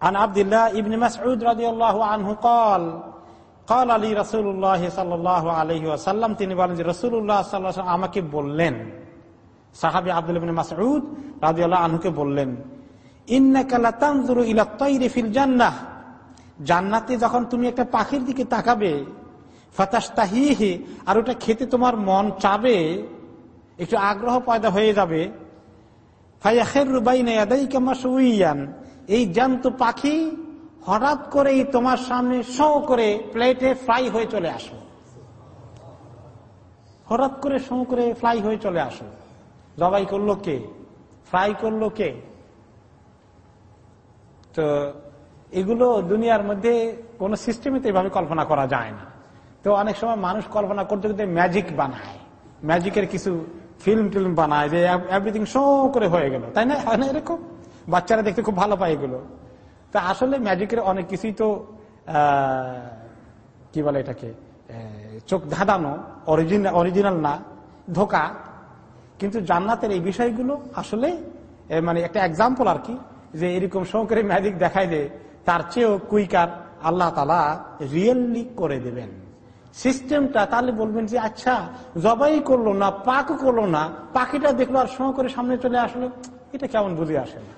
عن عبد الله ابن مسعود رضي الله عنه قال কাল আলী রসুল্লাহ সাল্লাহ আলহি আসাল্লাম তিনি বলেন যে রসুল্লাহ সাল্লাহ আমাকে বললেন, সাহাবি আব্দুল মাসউদ রাজি আল্লাহ আনহুকে বললেন জান্নাহ জান্নাতে যখন তুমি একটা পাখির দিকে তাকাবে ফাতাস তাহিহে আর ওটা খেতে তোমার মন চাবে, একটু আগ্রহ পয়দা হয়ে যাবে ফাইয়াখের রুবাই নেয়াদাই কেমা সুইয়ান এই জ্যান্ত পাখি হঠাৎ করেই তোমার সামনে শো করে প্লেটে ফ্রাই হয়ে চলে আসো হঠাৎ করে শো করে ফ্রাই হয়ে চলে আসো জবাই করল কে? ফ্রাই করল কে? তো এগুলো দুনিয়ার মধ্যে কোন সিস্টেমে তো কল্পনা করা যায় না। তো অনেক সময় মানুষ কল্পনা করতে করতে ম্যাজিক বানায়। ম্যাজিকের কিছু ফিল্ম টিল্ম বানায় যে এভরিথিং শো করে হয়ে গেল। তাই না? না এরকম? বাচ্চারা দেখতে খুব ভালো পায় এগুলো। তা আসলে ম্যাজিকের অনেক কিছুই তো কি বলে এটাকে চোখ ধাঁধানো অরিজিনাল অরিজিনাল না, ধোকা। কিন্তু জান্নাতের এই বিষয়গুলো আসলে মানে একটা এক্সাম্পল আর কি, যে এরকম সহকারী ম্যাজিক দেখায় যে তার চেয়েও কুইকার আল্লাহ তালা রিয়েলি করে দেবেন। সিস্টেমটা তাহলে বলবেন যে আচ্ছা জবাই করল না, পাক করল না, পাখিটা দেখল আর সহ করে সামনে চলে আসলো। এটা কেমন বুঝে আসে না।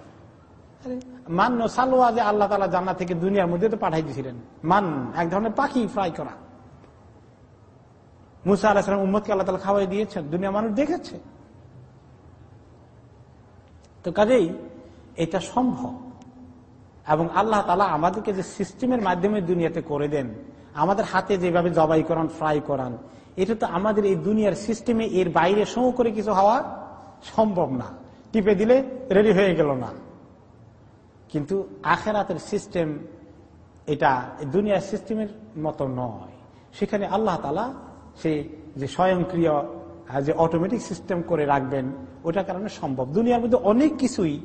মান্য সালোয়া যে আল্লাহ তালা জান্না থেকে দুনিয়ার মধ্যে তো পাঠাই দিয়েছিলেন মান, এক ধরনের পাখি ফ্রাই করা। মুসা আলাহাম উম্মদকে আল্লাহ তালা খাওয়াই দিয়েছেন দুনিয়া মানুষ দেখেছে। তো কাজেই এটা সম্ভব। এবং আল্লাহ তালা আমাদেরকে যে সিস্টেমের মাধ্যমে দুনিয়াতে করে দেন, আমাদের হাতে যেভাবে জবাই করান, ফ্রাই করান, এটা তো আমাদের এই দুনিয়ার সিস্টেমে এর বাইরে সহ করে কিছু হওয়া সম্ভব না। টিপে দিলে রেডি হয়ে গেল না। কিন্তু আখেরাতের সিস্টেম এটা দুনিয়ার সিস্টেমের মতো নয়। সেখানে আল্লাহ তালা সে যে স্বয়ংক্রিয় যে অটোমেটিক সিস্টেম করে রাখবেন ওটা কারণে সম্ভব। দুনিয়ার মধ্যে অনেক কিছুই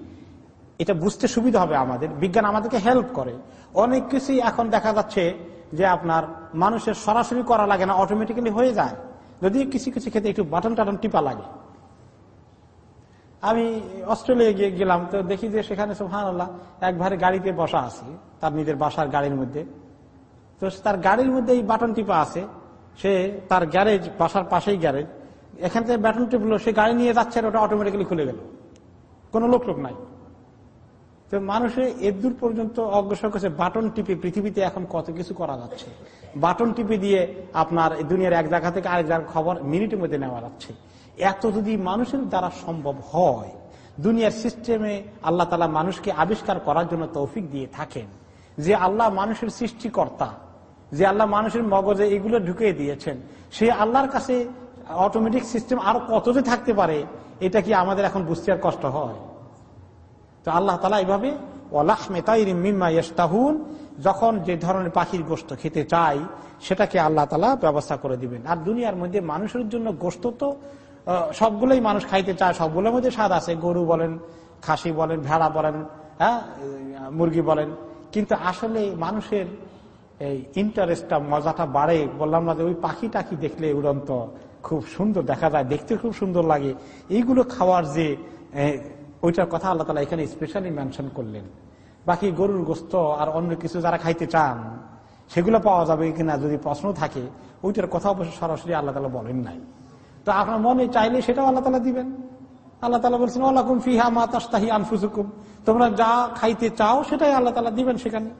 এটা বুঝতে সুবিধা হবে আমাদের। বিজ্ঞান আমাদেরকে হেল্প করে। অনেক কিছুই এখন দেখা যাচ্ছে যে আপনার মানুষের সরাসরি করা লাগে না অটোমেটিক্যালি হয়ে যায়। যদি কিছু কিছু ক্ষেত্রে একটু বাটন টাটন টিপা লাগে। আমি অস্ট্রেলিয়া গিয়ে গেলাম, তো দেখি যে সেখানে সোহান আল্লাহ একবারে গাড়িতে বসা আছি, তার নিজের বাসার গাড়ির মধ্যে। তো তার গাড়ির মধ্যে এই বাটন টিপা আছে, সে তার গ্যারেজ, বাসার পাশেই গ্যারেজ, এখান থেকে বাটন টিপলো, সে গাড়ি নিয়ে যাচ্ছে ওটা অটোমেটিক্যালি খুলে গেল। কোনো লোক লোক নাই। তো মানুষের এদূর পর্যন্ত অগ্রসর করছে, বাটন টিপে পৃথিবীতে এখন কত কিছু করা যাচ্ছে। বাটন টিপে দিয়ে আপনার দুনিয়ার এক জায়গা থেকে আরেক জায়গার খবর মিনিটের মধ্যে নেওয়া যাচ্ছে। এত যদি মানুষের দ্বারা সম্ভব হয়, দুনিয়ার সিস্টেমে আল্লাহ তালা মানুষকে আবিষ্কার করার জন্য তৌফিক দিয়ে থাকেন। যে আল্লাহ মানুষের সৃষ্টিকর্তা, যে আল্লাহ মানুষের মগজে এগুলো ঢুকিয়ে দিয়েছেন, সে আল্লাহর কাছে অটোমেটিক সিস্টেম আরও কত যে থাকতে পারে, এটা কি আমাদের এখন বুঝতে আর কষ্ট হয়? তো আল্লাহ তালা এইভাবে যখন যে ধরনের পাখির গোস্ত খেতে চাই সেটাকে আল্লাহ তালা ব্যবস্থা করে দিবেন। আর দুনিয়ার মধ্যে মানুষের জন্য গোস্ত তো সবগুলোই মানুষ খাইতে চায়, সবগুলোর মধ্যে স্বাদ আছে। গরু বলেন, খাসি বলেন, ভেড়া বলেন হ্যাঁ মুরগি বলেন। কিন্তু আসলে মানুষের এই ইন্টারেস্টটা মজাটা বাড়ে। বললাম না যে ওই পাখি টাকি দেখলে উড়ন্ত, খুব সুন্দর দেখা যায়, দেখতে খুব সুন্দর লাগে। এইগুলো খাওয়ার যে ওইটার কথা আল্লাহ তালা এখানে স্পেশালি মেনশন করলেন। বাকি গরুর গোস্ত আর অন্য কিছু যারা খাইতে চান, সেগুলো পাওয়া যাবে কিনা যদি প্রশ্ন থাকে, ওইটার কথা অবশ্য সরাসরি আল্লাহ তালা বলেন নাই। তো আপনার মনে চাইলে সেটাও আল্লাহ তালা দিবেন। আল্লাহ তালা বলছেন আল্লাহ ফিহা মা তাস্তাহি আনফুসুকুম। তোমরা যা খাইতে চাও সেটাই আল্লাহ তালা দিবেন সেখানে।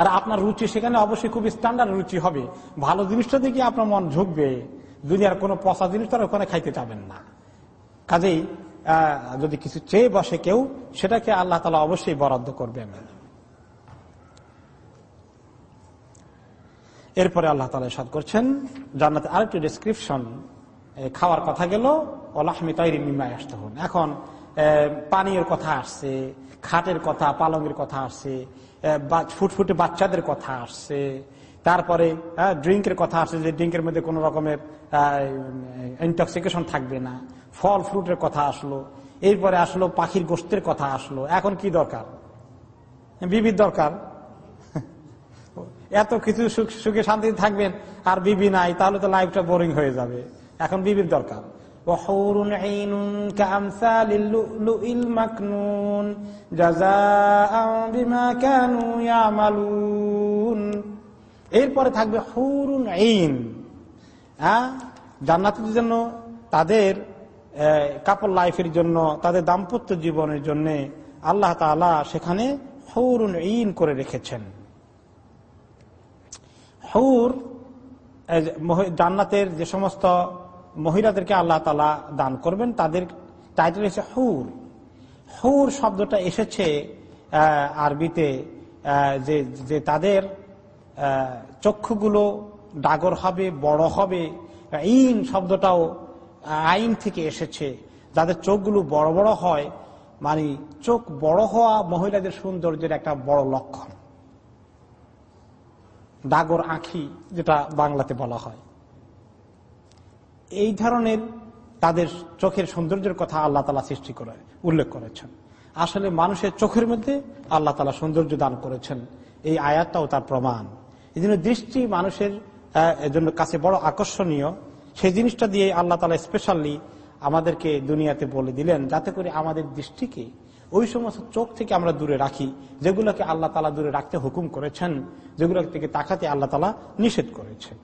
আর আপনার রুচি সেখানে অবশ্যই খুব স্ট্যান্ডার্ড রুচি হবে। ভালো জিনিসটা দেখে আপনার মন ঝুঁকবে। দুনিয়ার কোনো পচা জিনিস তারা ওখানে খাইতে চাবেন না। কাজেই যদি কিছু চেয়ে বসে কেউ, সেটাকে আল্লাহ তালা অবশ্যই বরাদ্দ করবেন। এরপরে আল্লাহ তালা সাদ করছেন জান্নাতে আরেকটি ডিসক্রিপশন খাওয়ার কথা গেল ওলাহমি তৈরি মিমায় আসতে হন এখন পানীয়ের কথা আসছে, খাটের কথা, পালংয়ের কথা আসছে ফুটফুটে বাচ্চাদের কথা আসছে, তারপরে ড্রিঙ্কের কথা আসছে, যে ড্রিঙ্কের মধ্যে কোন রকমের ইন্টক্সিকেশন থাকবে না, ফল ফ্রুটের কথা আসলো, এরপরে আসলো পাখির গোষ্ঠের কথা আসলো, এখন কি দরকার? বিবির দরকার। এত কিছু সুখে শান্তিতে থাকবেন আর বিবি নাই তাহলে তো লাইফটা বোরিং হয়ে যাবে। এখন বিবির দরকার। এরপরে থাকবে হৌরুন আইন হ্যাঁ? জান্নাতের জন্য তাদের কাপড় লাইফের জন্য তাদের দাম্পত্য জীবনের জন্য আল্লাহ তালা সেখানে হৌরুন ইন করে রেখেছেন। হৌর জান্নাতের যে সমস্ত মহিলাদেরকে আল্লাহ তালা দান করবেন, তাদের টাইটেল এসে হৌর। হৌর শব্দটা এসেছে আরবিতে যে যে তাদের চক্ষুগুলো ডাগর হবে, বড় হবে ইন শব্দটাও আইন থেকে এসেছে। যাদের চোখগুলো বড় বড় হয় মানে চোখ বড় হওয়া মহিলাদের সৌন্দর্যের একটা বড় লক্ষণ। ডাগর আঁখি, যেটা বাংলাতে বলা হয়। এই ধরনের তাদের চোখের সৌন্দর্যের কথা আল্লাহ তালা সৃষ্টি করে, উল্লেখ করেছেন। আসলে মানুষের চোখের মধ্যে আল্লাহ তালা সৌন্দর্য দান করেছেন। এই আয়াতটাও তার প্রমাণ। এই দৃষ্টি মানুষের জন্য কাছে বড় আকর্ষণীয়। সেই জিনিসটা দিয়ে আল্লাহ তালা স্পেশালি আমাদেরকে দুনিয়াতে বলে দিলেন, যাতে করে আমাদের দৃষ্টিকে ওই সমস্ত চোখ থেকে আমরা দূরে রাখি, যেগুলোকে আল্লাহ তালা দূরে রাখতে হুকুম করেছেন যেগুলো থেকে তাকাতে আল্লাহ তালা নিষেধ করেছেন।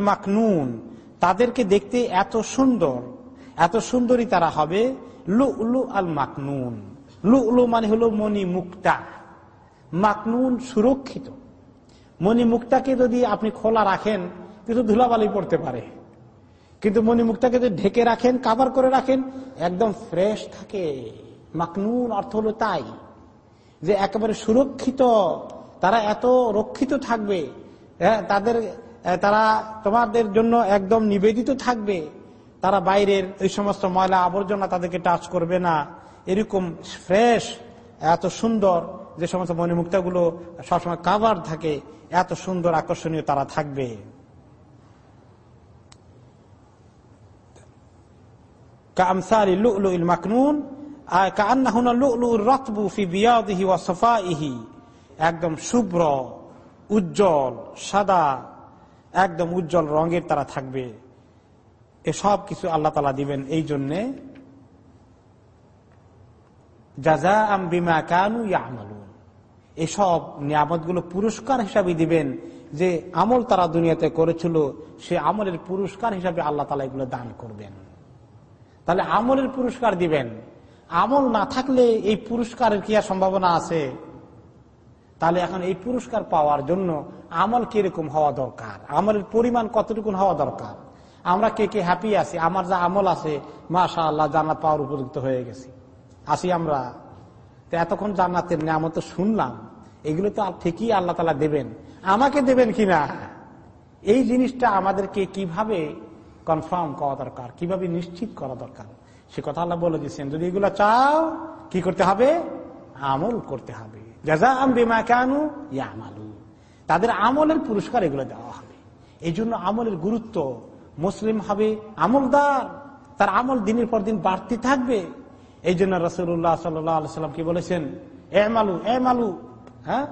মাকনুন, তাদেরকে দেখতে এত সুন্দর, এত সুন্দরী তারা হবে লু উলু আল মাকনুন। লু উলু মানে হলো মণি মুক্তা মাকনুন সুরক্ষিত। মণি মুক্তাকে যদি আপনি খোলা রাখেন, কিন্তু ধুলাবালি পড়তে পারে। কিন্তু মণিমুক্তাকে যদি ঢেকে রাখেন কাবার করে রাখেন, একদম ফ্রেশ থাকে। মাকনুন অর্থ হলো তাই, যে একেবারে সুরক্ষিত, তারা এত রক্ষিত থাকবে হ্যাঁ তাদের তারা তোমাদের জন্য একদম নিবেদিত থাকবে, তারা বাইরের এই সমস্ত ময়লা আবর্জনা তাদেরকে টাচ করবে না। এরকম ফ্রেশ এত সুন্দর যে সমস্ত মণিমুক্তাগুলো সবসময় কাভার থাকে, এত সুন্দর আকর্ষণীয় তারা থাকবে। কামসারি লুলু ইল মাকনুন কান্নাহুনা লুলু রতবু ফি বিয়াদিহি ওয়া সফাইহি একদম শুভ্র, উজ্জ্বল, সাদা, একদম উজ্জ্বল রঙের তারা থাকবে। এসব কিছু আল্লাহ তালা দিবেন এই জন্যে। আম বিমা কানু ইয়ামালুন। এসব নিয়ামত পুরস্কার হিসাবে দিবেন যে আমল তারা দুনিয়াতে করেছিল, সে আমলের পুরস্কার হিসাবে আল্লাহ তালা এগুলো দান করবেন। তাহলে আমলের পুরস্কার দিবেন। আমল না থাকলে এই পুরস্কারের কি সম্ভাবনা আছে? তাহলে এখন এই পুরস্কার পাওয়ার জন্য আমল কীরকম হওয়া দরকার? আমলের পরিমাণ কতটুকু হওয়া দরকার? আমরা কে কে হ্যাপি আছি? আমার যা আমল আছে মাশা আল্লাহ জান্নাত পাওয়ার উপযুক্ত হয়ে গেছি। আসি আমরা। তো এতক্ষণ জান্নাতের তো শুনলাম। এগুলো তো ঠিকই আল্লাহ তালা দেবেন। আমাকে দেবেন কিনা? এই জিনিসটা আমাদেরকে কীভাবে কনফার্ম করা দরকার, কীভাবে নিশ্চিত করা দরকার। সে কথা আল্লাহ বলে দিচ্ছেন যদি এগুলো চাও, কি করতে হবে? আমল করতে হবে। আম বেমা কেনু ইয়ামালু তাদের আমলের পুরস্কার এগুলো দেওয়া হবে। এই জন্য আমলের গুরুত্ব মুসলিম হবে, আমলদার, তার আমল দিনের পর দিন বাড়তে থাকবে। এই জন্য রসুল্লাহ সাল্লাম কি বলেছেন? এ মালু এ মালু হ্যাঁ?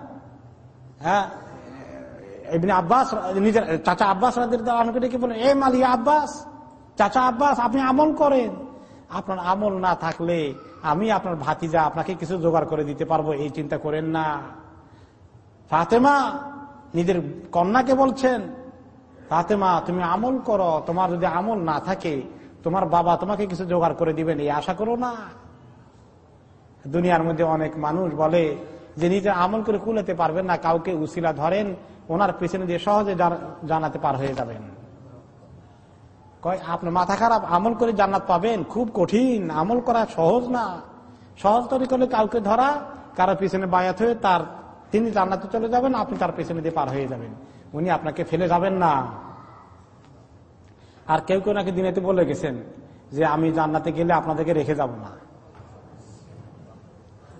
হ্যাঁ? এমনি আব্বাস, নিজের চাচা আব্বাস আমাকে ডেকে বলেন এ মালিয়া আব্বাস, চাচা আব্বাস, আপনি আমল করেন। আপনার আমল না থাকলে আমি আপনার ভাতিজা আপনাকে কিছু জোগাড় করে দিতে পারব, এই চিন্তা করেন না। ফাতেমা নিজের কন্যাকে বলছেন, ফাতেমা, তুমি আমল করো, তোমার যদি আমল না থাকে, তোমার বাবা তোমাকে কিছু জোগাড় করে দিবেন, এই আশা করো না। দুনিয়ার মধ্যে অনেক মানুষ বলে যে নিজে আমল করে কুলেতে পারবেন না, কাউকে উসিলা ধরেন ওনার পেছনে দিয়ে সহজে জানাতে পার হয়ে যাবেন। কয় আপনার মাথা খারাপ, আমল করে জান্নাত পাবেন, খুব কঠিন, আমল করা সহজ না। সহজ তৈরি করলে কাউকে ধরা, কারও পিছনে বায়াত হয়ে তার, তিনি জান্নাতে চলে যাবেন, আপনি তার পেছনে দিয়ে পার হয়ে যাবেন। উনি আপনাকে ফেলে যাবেন না। আর কেউ কেউ নাকি দিনেতে বলে গেছেন যে, আমি জান্নাতে গেলে আপনাদেরকে রেখে যাব না।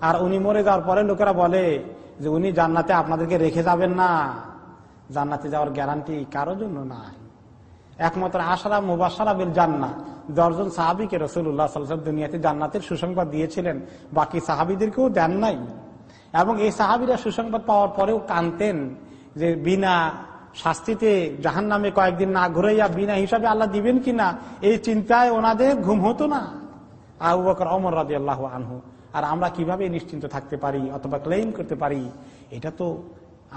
আর উনি মরে যাওয়ার পরে লোকেরা বলে যে, উনি জান্নাতে আপনাদেরকে রেখে যাবেন না। জান্নাতে যাওয়ার গ্যারান্টি কারোর জন্য নাই। একমাত্র আশারা মুবাসারা বিল জান্না দশজন সাহাবিকে রসুল্লাহ সাল্লাম দুনিয়াতে জান্নাতের সুসংবাদ দিয়েছিলেন। বাকি সাহাবিদেরকেও দেন নাই। এবং এই সাহাবিরা সুসংবাদ পাওয়ার পরেও কানতেন যে বিনা শাস্তিতে জাহান নামে কয়েকদিন না ঘুরাইয়া বিনা হিসাবে আল্লাহ দিবেন কিনা, এই চিন্তায় ওনাদের ঘুম হতো না। আবু বকর অমর রাজি আল্লাহ আনহু। আর আমরা কীভাবে নিশ্চিন্ত থাকতে পারি অথবা ক্লেম করতে পারি? এটা তো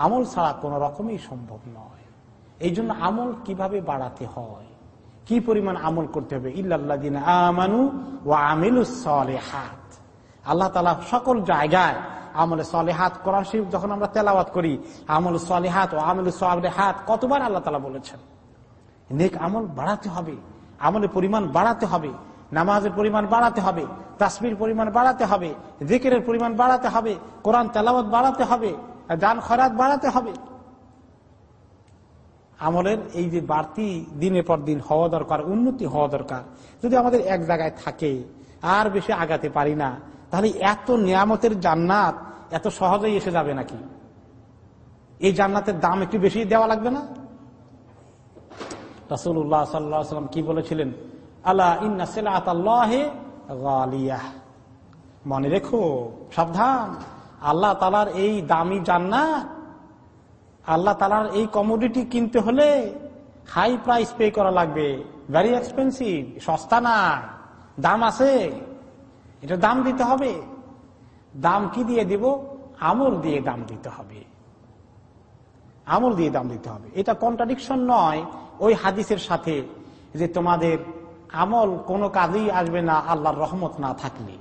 আমল ছাড়া কোন রকমই সম্ভব নয়। এই জন্য আমল কীভাবে বাড়াতে হয়? কি পরিমাণ আমল করতে হবে? ইল্লাদিন আমানু ও আমিলু হাত আল্লাহ তালা সকল জায়গায় আমলে হাত করার শিব যখন আমরা তেলাওয়াত করি, আমল হাত ও আমল হাত কতবার আল্লাহ তালা বলেছেন? নেক আমল বাড়াতে হবে, আমলের পরিমাণ বাড়াতে হবে, নামাজের পরিমাণ বাড়াতে হবে তাসমির পরিমাণ বাড়াতে হবে জিকের পরিমাণ বাড়াতে হবে, কোরআন তেলাওয়াত বাড়াতে হবে দান খরাত বাড়াতে হবে। আমলের এই যে বাড়তি দিনের পর দিন হওয়া দরকার, উন্নতি হওয়া দরকার, যদি আমাদের এক জায়গায় থাকে, আর বেশি আগাতে পারি না, তাহলে এত নিয়ামতের জান্নাত এত সহজেই এসে যাবে নাকি? এই জান্নাতের দাম একটু বেশি দেওয়া লাগবে না? রাসুল্লাহ সাল্লাম কি বলেছিলেন? আল্লাহ ইন্না মনে রেখো, সাবধান। আল্লাহ তালার এই দামি জান্নাত, আল্লাহ তালার এই কমোডিটি কিনতে হলে হাই প্রাইস পে করা লাগবে। ভেরি এক্সপেন্সিভ সস্তা না। দাম আছে। এটা দাম দিতে হবে। দাম কি দিয়ে দিব? আমল দিয়ে দাম দিতে হবে। আমল দিয়ে দাম দিতে হবে। এটা কন্ট্রাডিকশন নয় ওই হাদিসের সাথে যে তোমাদের আমল কোনো কাজেই আসবে না, আল্লাহর রহমত না থাকলে।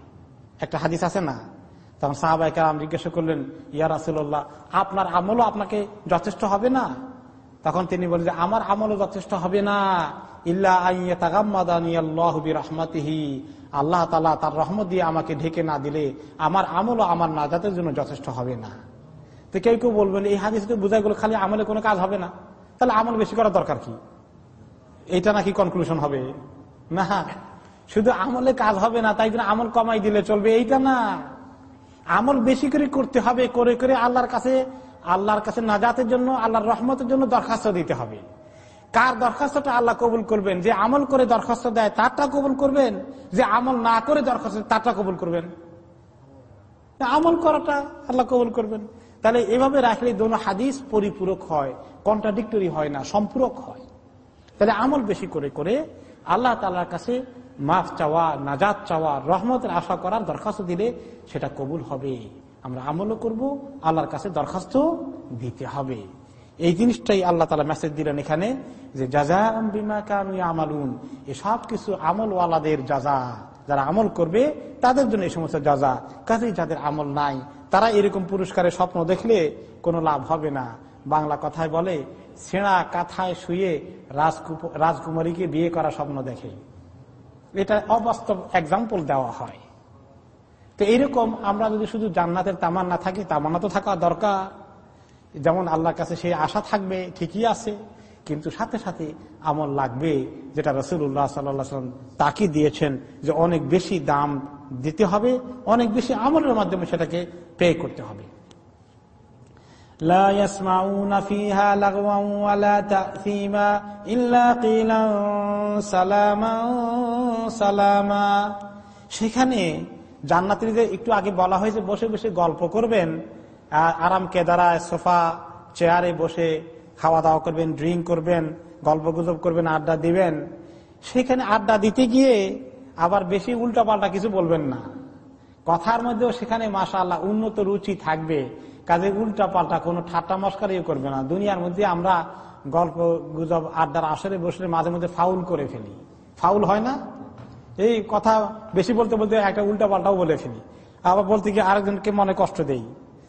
একটা হাদিস আছে না? তখন সাহাবাহিকার জিজ্ঞাসা করলেন, ইয়া রাসুল্লাহ আপনার আমলও আপনাকে যথেষ্ট হবে না? তখন তিনি বললেন যে, আমার আমলও যথেষ্ট হবে না। রহমাতিহি আল্লাহ তালা তার রহমত দিয়ে আমাকে ঢেকে না দিলে আমার আমলও আমার নাজাতের জন্য যথেষ্ট হবে না। তো কেউ কেউ বলবেন, এই হাদিসকে বোঝাই গেলে, খালি আমলে কোনো কাজ হবে না। তাহলে আমল বেশি করা দরকার কি? এটা নাকি কনক্লুশন হবে? না, শুধু আমলে কাজ হবে না, তাই জন্য আমল কমাই দিলে চলবে, এইটা না। আমল বেশি করে করতে হবে, করে করে আল্লাহর কাছে আল্লাহর কাছে নাজাতের জন্য, আল্লাহর রহমতের জন্য দরখাস্ত দিতে হবে। কার দরখাস্তটা আল্লাহ কবুল করবেন? যে আমল করে দরখাস্ত দেয়, তারটা কবুল করবেন? যে আমল না করে দরখাস্ত তারটা কবুল করবেন? আমল করাটা আল্লাহ কবুল করবেন। তাহলে এভাবে রাখলে দোনো হাদিস পরিপূরক হয় কন্ট্রাডিক্টরি হয় না, সম্পূরক হয়। তাহলে আমল বেশি করে করে আল্লাহ তালার কাছে মাফ চাওয়া নাজাদ চাওয়া, রহমতের আশা করার দরখাস্ত দিলে সেটা কবুল হবে। আমরা আমলও করব, আল্লাহর কাছে দরখাস্ত দিতে হবে। এই জিনিসটাই আল্লাহ তালা মেসেজ দিলেন এখানে যে আমালুন এসব কিছু আমলওয়ালাদের যাজা যারা আমল করবে, তাদের জন্য এই সমস্ত যাজা কাজেই যাদের আমল নাই, তারা এরকম পুরস্কারের স্বপ্ন দেখলে কোনো লাভ হবে না। বাংলা কথায় বলে, ছেঁড়া কাথায় শুয়ে রাজকুমারীকে বিয়ে করা স্বপ্ন দেখে। এটা অবাস্তব এক্সাম্পল দেওয়া হয়। তো এইরকম আমরা যদি শুধু জান্নাতের তামান্না থাকি, তামান্না তো থাকা দরকার। যেমন আল্লাহর কাছে সেই আশা থাকবে, ঠিকই আছে। কিন্তু সাথে সাথে আমল লাগবে, যেটা রসুল্লাহ সাল্লাম তাকে দিয়েছেন যে অনেক বেশি দাম দিতে হবে, অনেক বেশি আমলের মাধ্যমে সেটাকে পে করতে হবে। لا يسمعون فيها لغوا ولا تأثيما إلا قيلا سلاما سلاما সেখানে জান্নাতীদের একটু আগে বলা হয়েছে বসে বসে গল্প করবেন আরাম কেদারায় সোফা চেয়ারে বসে খাওয়া দাওয়া করবেন ড্রিঙ্ক করবেন গল্প গুজব করবেন আড্ডা দিবেন সেখানে আড্ডা দিতে গিয়ে আবার বেশি উল্টা পাল্টা কিছু বলবেন না কথার মধ্যেও সেখানে মাসা আল্লাহ উন্নত রুচি থাকবে কাজে উল্টা পাল্টা কোনো ঠাট্টা মস্কারিও করবে না। দুনিয়ার মধ্যে আমরা গল্প গুজব, আড্ডার আসরে বসলে মাঝে মধ্যে ফাউল করে ফেলি। ফাউল হয় না? এই কথা বেশি বলতে বলতে একটা উল্টা পাল্টাও বলে ফেলি। আবার বলতে গিয়ে আরেকজনকে মনে কষ্ট দেই।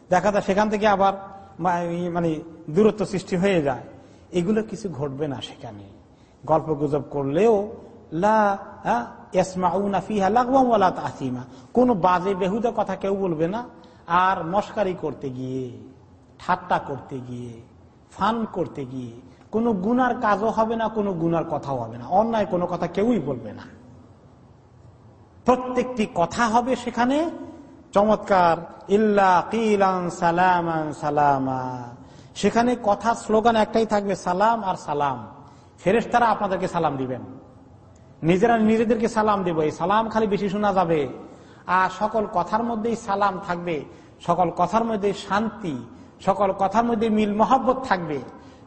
দেখা যায় সেখান থেকে আবার মানে দূরত্ব সৃষ্টি হয়ে যায়। এগুলো কিছু ঘটবে না সেখানে। গল্প গুজব করলেও কোন বাজে, বেহুদা কথা কেউ বলবে না। আর মস্কারি করতে গিয়ে, ঠাট্টা করতে গিয়ে, ফান করতে গিয়ে, কোনো গুনার কাজও হবে না, কোনো গুনার কথাও হবে না। অন্যায় কোনো কথা কেউই বলবে না। প্রত্যেকটি কথা হবে সেখানে। চমৎকার, ইল্লা সালামান সালামা। সেখানে কথা, স্লোগান একটাই থাকবে, সালাম আর সালাম। ফেরেস্তারা আপনাদেরকে সালাম দিবেন। নিজেরা নিজেদেরকে সালাম দেব। এই সালাম খালি বেশি শোনা যাবে। আর সকল কথার মধ্যেই সালাম থাকবে, সকল কথার মধ্যে শান্তি, সকল কথার মধ্যে মিল মহব্বত থাকবে।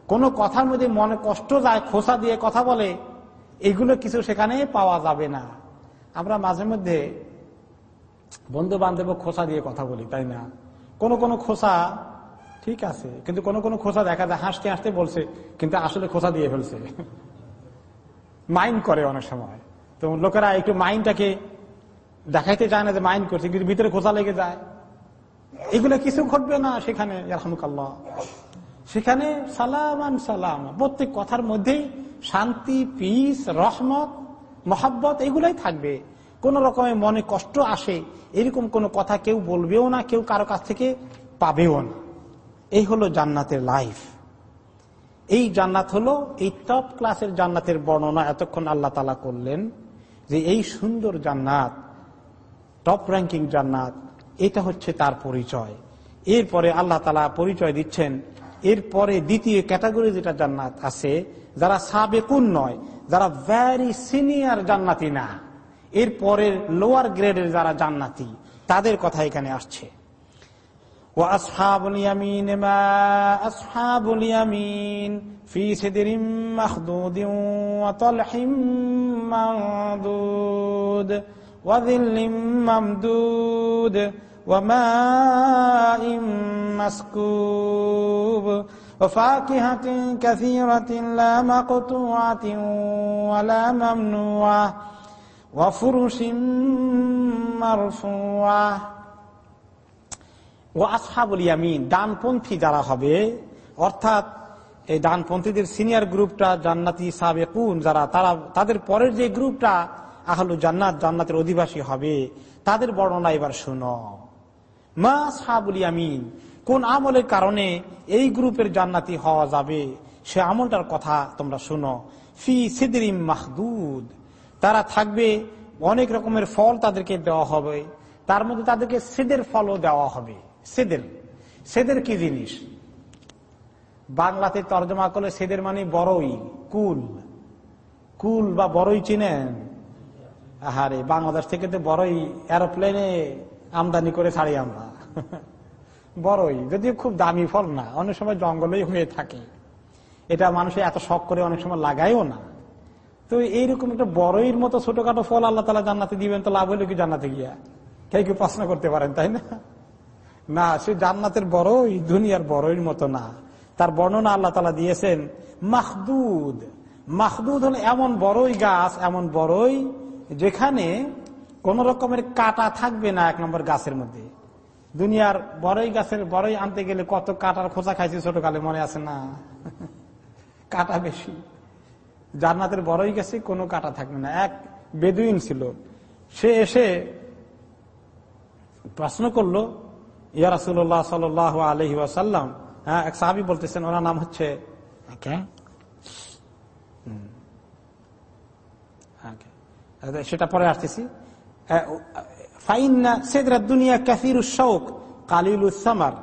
কোনো কথার মধ্যে মনে কষ্ট যায়, খোসা দিয়ে কথা বলে, এগুলো কিছু সেখানে পাওয়া যাবে না। আমরা মাঝে মধ্যে বন্ধু বান্ধব খোসা দিয়ে কথা বলি, তাই না? কোন কোন খোসা ঠিক আছে, কিন্তু কোন কোন খোসা দেখা যায়, হাসতে হাসতে বলছে, কিন্তু আসলে খোসা দিয়ে ফেলছে। মাইন্ড করে অনেক সময়। তো লোকেরা একটু মাইন্ডটাকে দেখাইতে চায় না যে মাইন্ড করছে, কিন্তু ভিতরে খোসা লেগে যায়। এগুলো কিছু ঘটবে না সেখানে সেখানে সালামান সালাম, প্রত্যেক কথার মধ্যেই শান্তি পিস রহমত, মহাব্বত, এগুলাই থাকবে। কোন রকমের মনে কষ্ট আসে, এরকম কোন কথা কেউ বলবেও না, কেউ কারও কাছ থেকে পাবেও না। এই হলো জান্নাতের লাইফ এই জান্নাত হলো এই টপ ক্লাসের জান্নাতের বর্ণনা এতক্ষণ আল্লাহ তালা করলেন যে এই সুন্দর জান্নাত টপ র্যাঙ্কিং জান্নাত, এটা হচ্ছে তার পরিচয়। এরপরে আল্লাহ তালা পরিচয় দিচ্ছেন। এরপরে দ্বিতীয় ক্যাটাগরি যেটা জান্নাত আছে, যারা সাবেকুন নয়, যারা ভ্যারি সিনিয়র জান্নাতি না এরপরে লোয়ার গ্রেডের যারা জান্নাতি, তাদের কথা এখানে আসছে। ও আসহাবুল ইয়ামিন মা আসহাবুল ইয়ামিন في سدر مخضود وطلح منضود وظل ممدود وماء مسكوب وفاكهة كثيرة لا مقطوعة ولا ممنوعة وفرش مرفوعة ও আসহাবুল ইয়ামিন ডানপন্থী যারা হবে অর্থাৎ এই ডানপন্থীদের সিনিয়র গ্রুপটা জান্নাতি সাবেকুন যারা তারা তাদের পরের যে গ্রুপটা আহলু জান্নাত জান্নাতের অধিবাসী হবে। তাদের বর্ণনা এবার শুনো। মা সাহাবুল ইয়ামিন, কোন আমলের কারণে এই গ্রুপের জান্নাতি হওয়া যাবে? সে আমলটার কথা তোমরা শুনো। ফি সিদরিম মাহদুদ, তারা থাকবে, অনেক রকমের ফল তাদেরকে দেওয়া হবে। তার মধ্যে তাদেরকে সেদের ফলও দেওয়া হবে। সেদের। সেদের কি জিনিস? বাংলাতে তর্জমা করলে সেদের মানে বড়ই, কুল। কুল বা বড়ই চিনেন? আহারে, বাংলাদেশ থেকে তো বড়ই এরোপ্লেনে আমদানি করে ছাড়ি আমরা। বড়ই, যদিও খুব দামি ফল না, অনেক সময় জঙ্গলেই হয়ে থাকে। এটা মানুষে এত শখ করে অনেক সময় লাগাইও না। তো এইরকম একটা বড়ইর মতো ছোটখাটো ফল আল্লাহ তালা জান্নাতে দিবেন, তো লাভ হইল কি জান্নাতে গিয়া? কেউ কি প্রশ্ন করতে পারেন, তাই না? না, সে জান্নাতের বড়ই, দুনিয়ার বড়ইর মতো না। তার বর্ণনা আল্লাহ তালা দিয়েছেন মাহদুদ মাহদুদ হল এমন বড়ই গাছ, এমন বড়ই যেখানে কোন রকমের কাটা থাকবে না এক নম্বর গাছের মধ্যে। দুনিয়ার বড়ই গাছের বড়ই আনতে গেলে কত কাটার খোঁচা খাইছে ছোটকালে, মনে আছে না? কাটা বেশি। জান্নাতের বড়ই গাছে কোনো কাটা থাকবে না। এক বেদুইন ছিল। সে এসে প্রশ্ন করল, ইয়া রাসুল্লাহ সাল আলহি ওয়াসাল্লাম হ্যাঁ এক সাহাবি বলতেছেন, ওনার নাম হচ্ছে সেটা পরে আসতেছি। ফাইন্না সেদরা দুনিয়া কাফির শৌক কালিল উসামার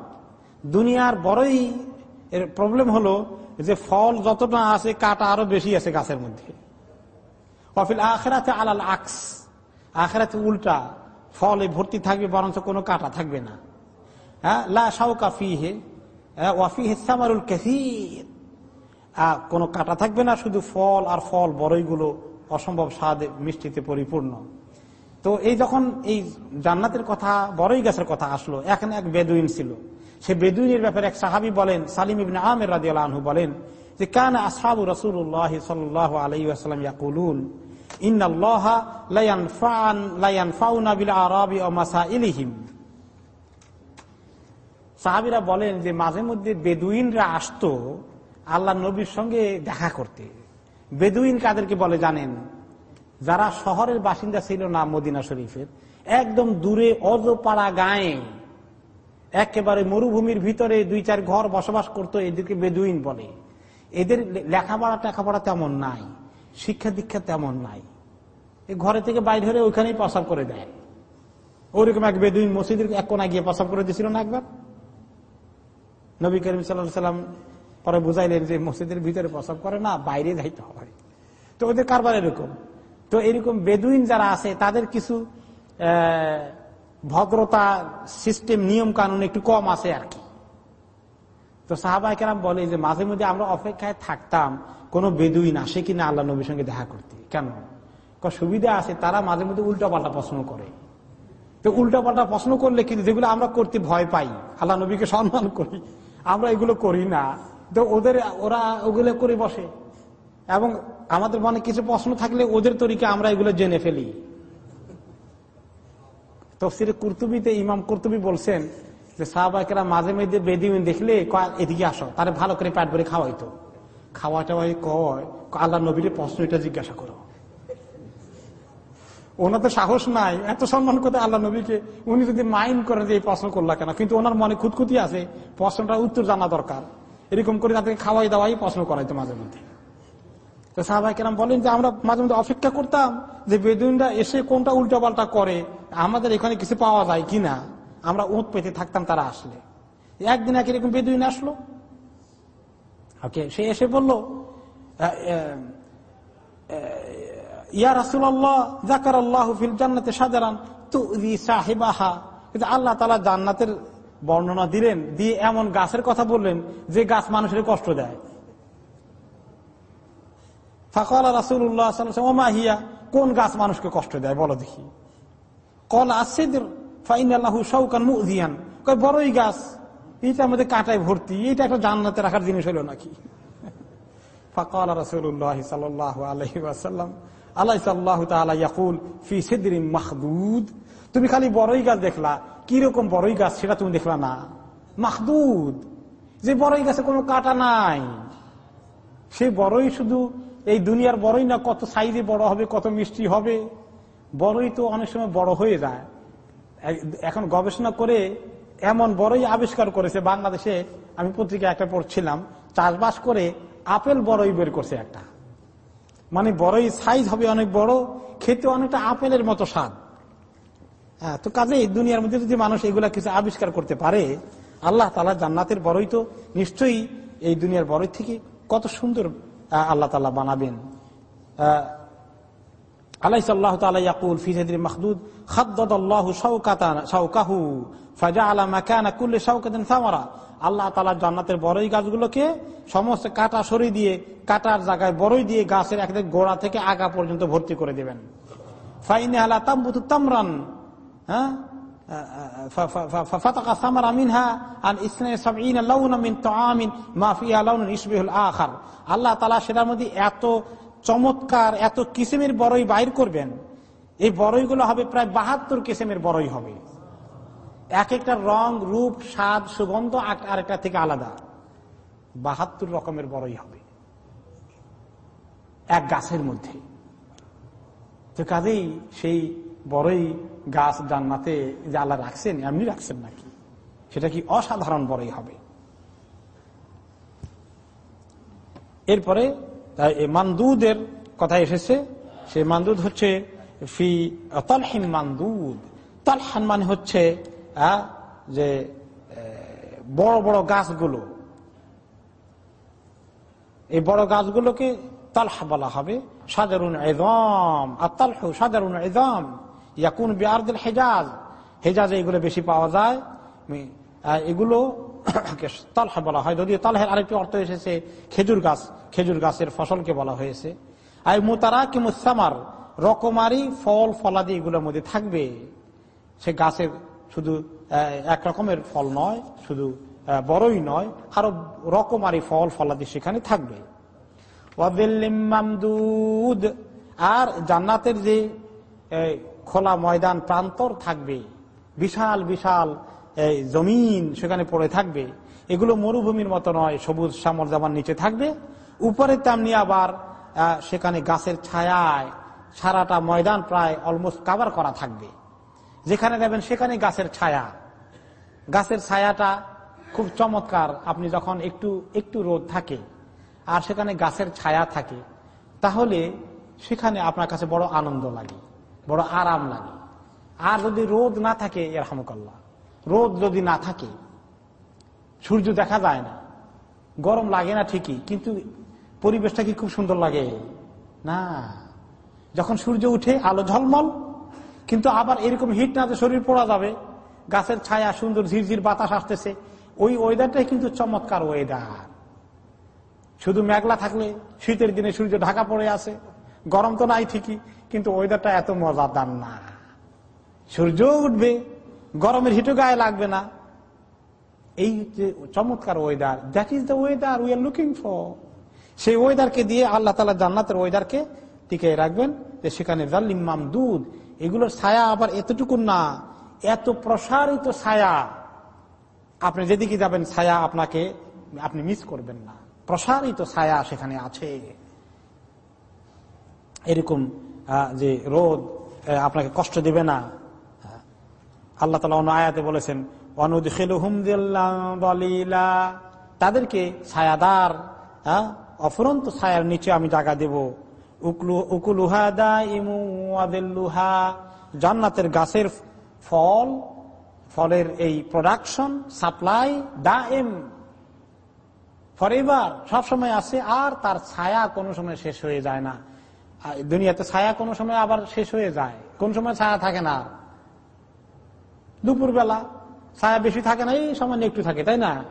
দুনিয়ার বড়ই এর প্রবলেম হলো যে ফল যতটা আছে, কাটা আরও বেশি আছে গাছের মধ্যে। অফিল আখেরাতে আলাল আকস। আখেরাতে উল্টা, ফলে ভর্তি থাকবে, বরঞ্চ কোনো কাটা থাকবে না। হ্যাঁ লা শাউকা ফিহে ওয়াফিহে সামারুল কাসির। কোনো কাটা থাকবে না, শুধু ফল আর ফল বড়ইগুলো অসম্ভব স্বাদ মিষ্টিতে পরিপূর্ণ। তো এই যখন এই জান্নাতের কথা বড়ই গাছের কথা আসলো এখানে এক বেদুইন ছিল। সে বেদুইনের ব্যাপারে এক সাহাবি বলেন, সালিম ইবিন আমের রাজি আনহু বলেন যে, কান আসহাবু রসুল্লাহ সাল্লাহ আলাইসালাম ইয়াকুলুন সাহাবিরা বলেন যে, মাঝে মধ্যে বেদুইনরা আসতো আল্লাহ নবীর সঙ্গে দেখা করতে। বেদুইন কাদেরকে বলে জানেন, যারা শহরের বাসিন্দা ছিল না মদিনা শরীফের, একদম দূরে অজপাড়া গায়ে, একেবারে মরুভূমির ভিতরে দুই চার ঘর বসবাস করতো এদেরকে বেদুইন বলে। এদের লেখাপড়া টেখাপড়া তেমন নাই, শিক্ষা দীক্ষা তেমন নাই। ঘরে থেকে বাইরে হলে ওইখানেই প্রসাব করে দেয়। ওরকম এক বেদুইন মসজিদের এক কোনা গিয়ে প্রসাব করে দিয়েছিল না একবার? নবী করিম সাল্লাম পরে বুঝাইলেন যে মসজিদের ভিতরে প্রসাব করে না, বাইরে যাইতে হয় তো ওদের কারবার এরকম। তো এরকম বেদুইন যারা আছে, তাদের কিছু ভদ্রতা সিস্টেম, নিয়ম কানুন একটু কম আছে আর কি। তো সাহাবাই কেরাম বলে যে মাঝে মধ্যে আমরা অপেক্ষায় থাকতাম, কোন বেদুইন আসে কিনা আল্লাহ নবীর সঙ্গে দেখা করতে। কেন? সুবিধা আছে, তারা মাঝে মধ্যে উল্টা পাল্টা প্রশ্ন করে। তো উল্টা পাল্টা প্রশ্ন করলে কিন্তু যেগুলো আমরা করতে ভয় পাই, আল্লাহ নবীকে সম্মান করি। আমরা এগুলো করি না। তো ওদের, ওরা ওগুলো করে বসে। এবং আমাদের মনে কিছু প্রশ্ন থাকলে ওদের তরিকে আমরা এগুলো জেনে ফেলি। তফসিরে কুর্তুবিতে ইমাম কুর্তুবি বলছেন যে সাহবাকেরা মাঝে মাঝে বেদিন দেখলে এদিকে আসো। তারা ভালো করে প্যাট ভরে খাওয়াইতো। খাওয়া টাওয়াই কয় আল্লাহ নবীর প্রশ্ন এটা জিজ্ঞাসা করো। ওনার তো সাহস নাই। এত সম্মান করতে আল্লাহ নবীকে, উনি যদি মাইন্ড করেন যে এই প্রশ্ন করলা কেন? কিন্তু ওনার মনে খুঁতখুতি আছে। প্রশ্নটার উত্তর জানা দরকার। এরকম করে তাদেরকে খাওয়াই দাওয়াই প্রশ্ন করাইতো মাঝে মধ্যে। তো সাহাবাই কেরাম বলেন যে, আমরা মাঝে মধ্যে অপেক্ষা করতাম যে বেদুইনরা এসে কোনটা উল্টা পাল্টা করে, আমাদের এখানে কিছু পাওয়া যায় কিনা আমরা উঁত পেতে থাকতাম তারা আসলে। একদিন এক এরকম বেদুইন আসলো। ওকে, সে এসে বলল ইয়া রাসুল্লাহ জাকার আল্লাহ ফিল জান্নাতে সাজারান তু সাহেবাহা। কিন্তু আল্লাহ তালা জান্নাতের বর্ণনা দিলেন, দিয়ে এমন গাছের কথা বললেন যে গাছ মানুষের কষ্ট দেয়। ফাঁকা রাসুল্লাহ ওমা হিয়া? কোন গাছ মানুষকে কষ্ট দেয়? বলো দেখি। কল আসছে বড়ই গাছ এটা আমাদের কাঁটায় ভর্তি এটা একটা জান্নাতে রাখার জিনিস হলো নাকি? আল্লাহ ফি সিদরিন মাহবুদ তুমি খালি বড়ই গাছ দেখলা কি রকম বড়ই গাছ সেটা তুমি দেখলা না? মাহদুদ যে বড়ই গাছে কোনো কাটা নাই। সেই বড়ই শুধু এই দুনিয়ার বড়ই না, কত সাইজে বড় হবে, কত মিষ্টি হবে। বড়ই তো অনেক সময় বড় হয়ে যায়। এখন গবেষণা করে এমন বড়ই আবিষ্কার করেছে বাংলাদেশে, আমি পত্রিকা একটা পড়ছিলাম, চাষবাস করে আপেল বড়ই বের করছে একটা। মানে বড়ই সাইজ হবে অনেক বড়, খেতে অনেকটা আপেলের মতো স্বাদ। তো কাজে দুনিয়ার মধ্যে যদি মানুষ এগুলা কিছু আবিষ্কার করতে পারে, আল্লাহ তালা জান্নাতের বড়ই তো। নিশ্চয়ই এই দুনিয়ার বড়ই থেকে কত সুন্দর আল্লাহ তালা বানাবেন। আলা কুল্লে আল্লাহ তালা জান্নাতের গাছগুলোকে সমস্ত দিয়ে, কাটার জায়গায় দিয়ে গাছের গোড়া থেকে আগা পর্যন্ত ভর্তি করে দেবেন। ফাইনে আলা তাম্বুতু তামরান হ্যাঁ ففتق ثمر منها عن اثنين سبعين لونا من طعام ما فيها لون يشبه الاخر আল্লাহ তাআলা সেটার মধ্যে এত চমৎকার এত কিসিমের বড়ই বাইর করবেন এই বড়ইগুলো হবে প্রায় বাহাত্তর কিসিমের বড়ই হবে এক একটা রং রূপ স্বাদ সুগন্ধ আরেকটা থেকে আলাদা বাহাত্তর রকমের বড়ই হবে এক গাছের মধ্যে তো কাজেই সেই বড়ই গাছ জান্নাতে যে আল্লাহ রাখছেন, এমনি রাখছেন নাকি? সেটা কি অসাধারণ বড়ই হবে। এরপরে মান্দুদের কথা এসেছে। সেই মান্দুদ হচ্ছে ফি তলহিন মান্দুদ। তলহান মানে হচ্ছে যে বড় বড় গাছগুলো। এই বড় গাছগুলোকে তালহা বলা হবে। সাজারুন এদম। আর তালহু সাজারুন এদম। ইয়াকুন বিআরদুল হেজাজ। হেজাজে এগুলো বেশি পাওয়া যায়। এগুলো তালহা বলা হয়। যদিও তালহের আরেকটি অর্থ এসেছে খেজুর গাছ। খেজুর গাছের ফসলকে বলা হয়েছে। আর মোতারা কি মুসামার রকমারি, ফল, ফলাদি এগুলোর মধ্যে থাকবে। সে গাছের শুধু এক রকমের ফল নয়, শুধু বড়ই নয়, আরও রকমারি ফল, ফলাদি সেখানে থাকবে। আর জান্নাতের যে খোলা ময়দান প্রান্তর থাকবে। বিশাল বিশাল জমিন সেখানে পড়ে থাকবে। এগুলো মরুভূমির মতো নয়, সবুজ শ্যামল জামার নিচে থাকবে। উপরে তেমনি আবার সেখানে গাছের ছায়ায় সারাটা ময়দান প্রায় অলমোস্ট কাভার করা থাকবে। যেখানে যাবেন সেখানে গাছের ছায়া। গাছের ছায়াটা খুব চমৎকার, আপনি যখন একটু একটু রোদ থাকে আর সেখানে গাছের ছায়া থাকে, তাহলে সেখানে আপনার কাছে বড় আনন্দ লাগে। বড় আরাম লাগে। আর যদি রোদ না থাকে এরহামকাল্লা রোদ যদি না থাকে, সূর্য দেখা যায় না। গরম লাগে না ঠিকই, কিন্তু পরিবেশটা কি খুব সুন্দর লাগে? না। যখন সূর্য উঠে, আলো ঝলমল, কিন্তু আবার এরকম হিট না শরীর পড়া যাবে। গাছের ছায়া সুন্দর ঝিরঝির বাতাস আসতেছে। ওই ওয়েদারটাই কিন্তু চমৎকার ওয়েদার শুধু মেঘলা থাকলে শীতের দিনে সূর্য ঢাকা পড়ে আছে। গরম তো নাই ঠিকই কিন্তু ওয়েদারটা এত মজাদার না। সূর্য উঠবে, গরমের হিটও গায়ে লাগবে না। এই যে চমৎকার weather that is the weather we are looking for সেই ওয়েদারকে দিয়ে আল্লাহ তালা জান্নাতের ওয়েদারকে টিকে রাখবেন যে সেখানে জাল্লিম দুধ এগুলোর ছায়া আবার এতটুকু না, এত প্রসারিত ছায়া। আপনি যেদিকে যাবেন, ছায়া আপনাকে, আপনি মিস করবেন না। প্রসারিত ছায়া সেখানে আছে। এরকম যে রোদ আপনাকে কষ্ট দেবে না। আল্লাহ তালা অন্য আয়াতে বলেছেন তাদেরকে ছায়াদার অফুরন্ত ছায়ার নিচে আমি জায়গা দেব। উকুলুহা জান্নাতের গাছের ফল, ফলের এই প্রোডাকশন সাপ্লাই দা এম ফরেভার সবসময় আছে, আর তার ছায়া কোনো সময় শেষ হয়ে যায় না। দুনিয়াতে ছায়া কোনো সময় আবার শেষ হয়ে যায়। কোন সময় ছায়া থাকে না। দুপুরবেলা ছায়া বেশি থাকে না, এই সামান্য একটু থাকে, তাই না?